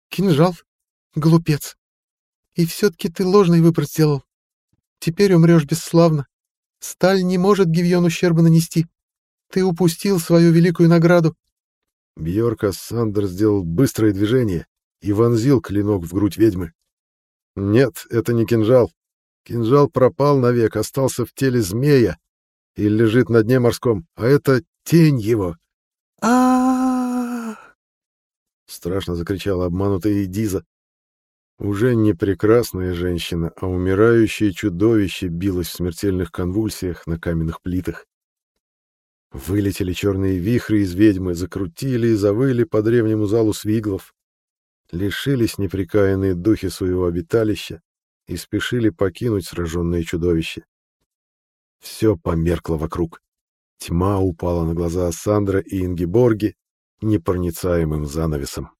«Кинжал? Глупец. И все-таки ты ложный выбор сделал. Теперь умрешь бесславно. Сталь не может Гивьон ущерба нанести. Ты упустил свою великую награду. Бьорк Ассандер сделал быстрое движение и вонзил клинок в грудь ведьмы. Нет, это не кинжал. Кинжал пропал навек, остался в теле змея и лежит на дне морском, а это тень его. а Страшно закричала обманутая Эдиза. Уже не прекрасная женщина, а умирающее чудовище билось в смертельных конвульсиях на каменных плитах. Вылетели черные вихри из ведьмы, закрутили и завыли по древнему залу свиглов. Лишились неприкаянные духи своего обиталища и спешили покинуть сраженное чудовище. Все померкло вокруг. Тьма упала на глаза Сандра и Ингиборги непроницаемым занавесом.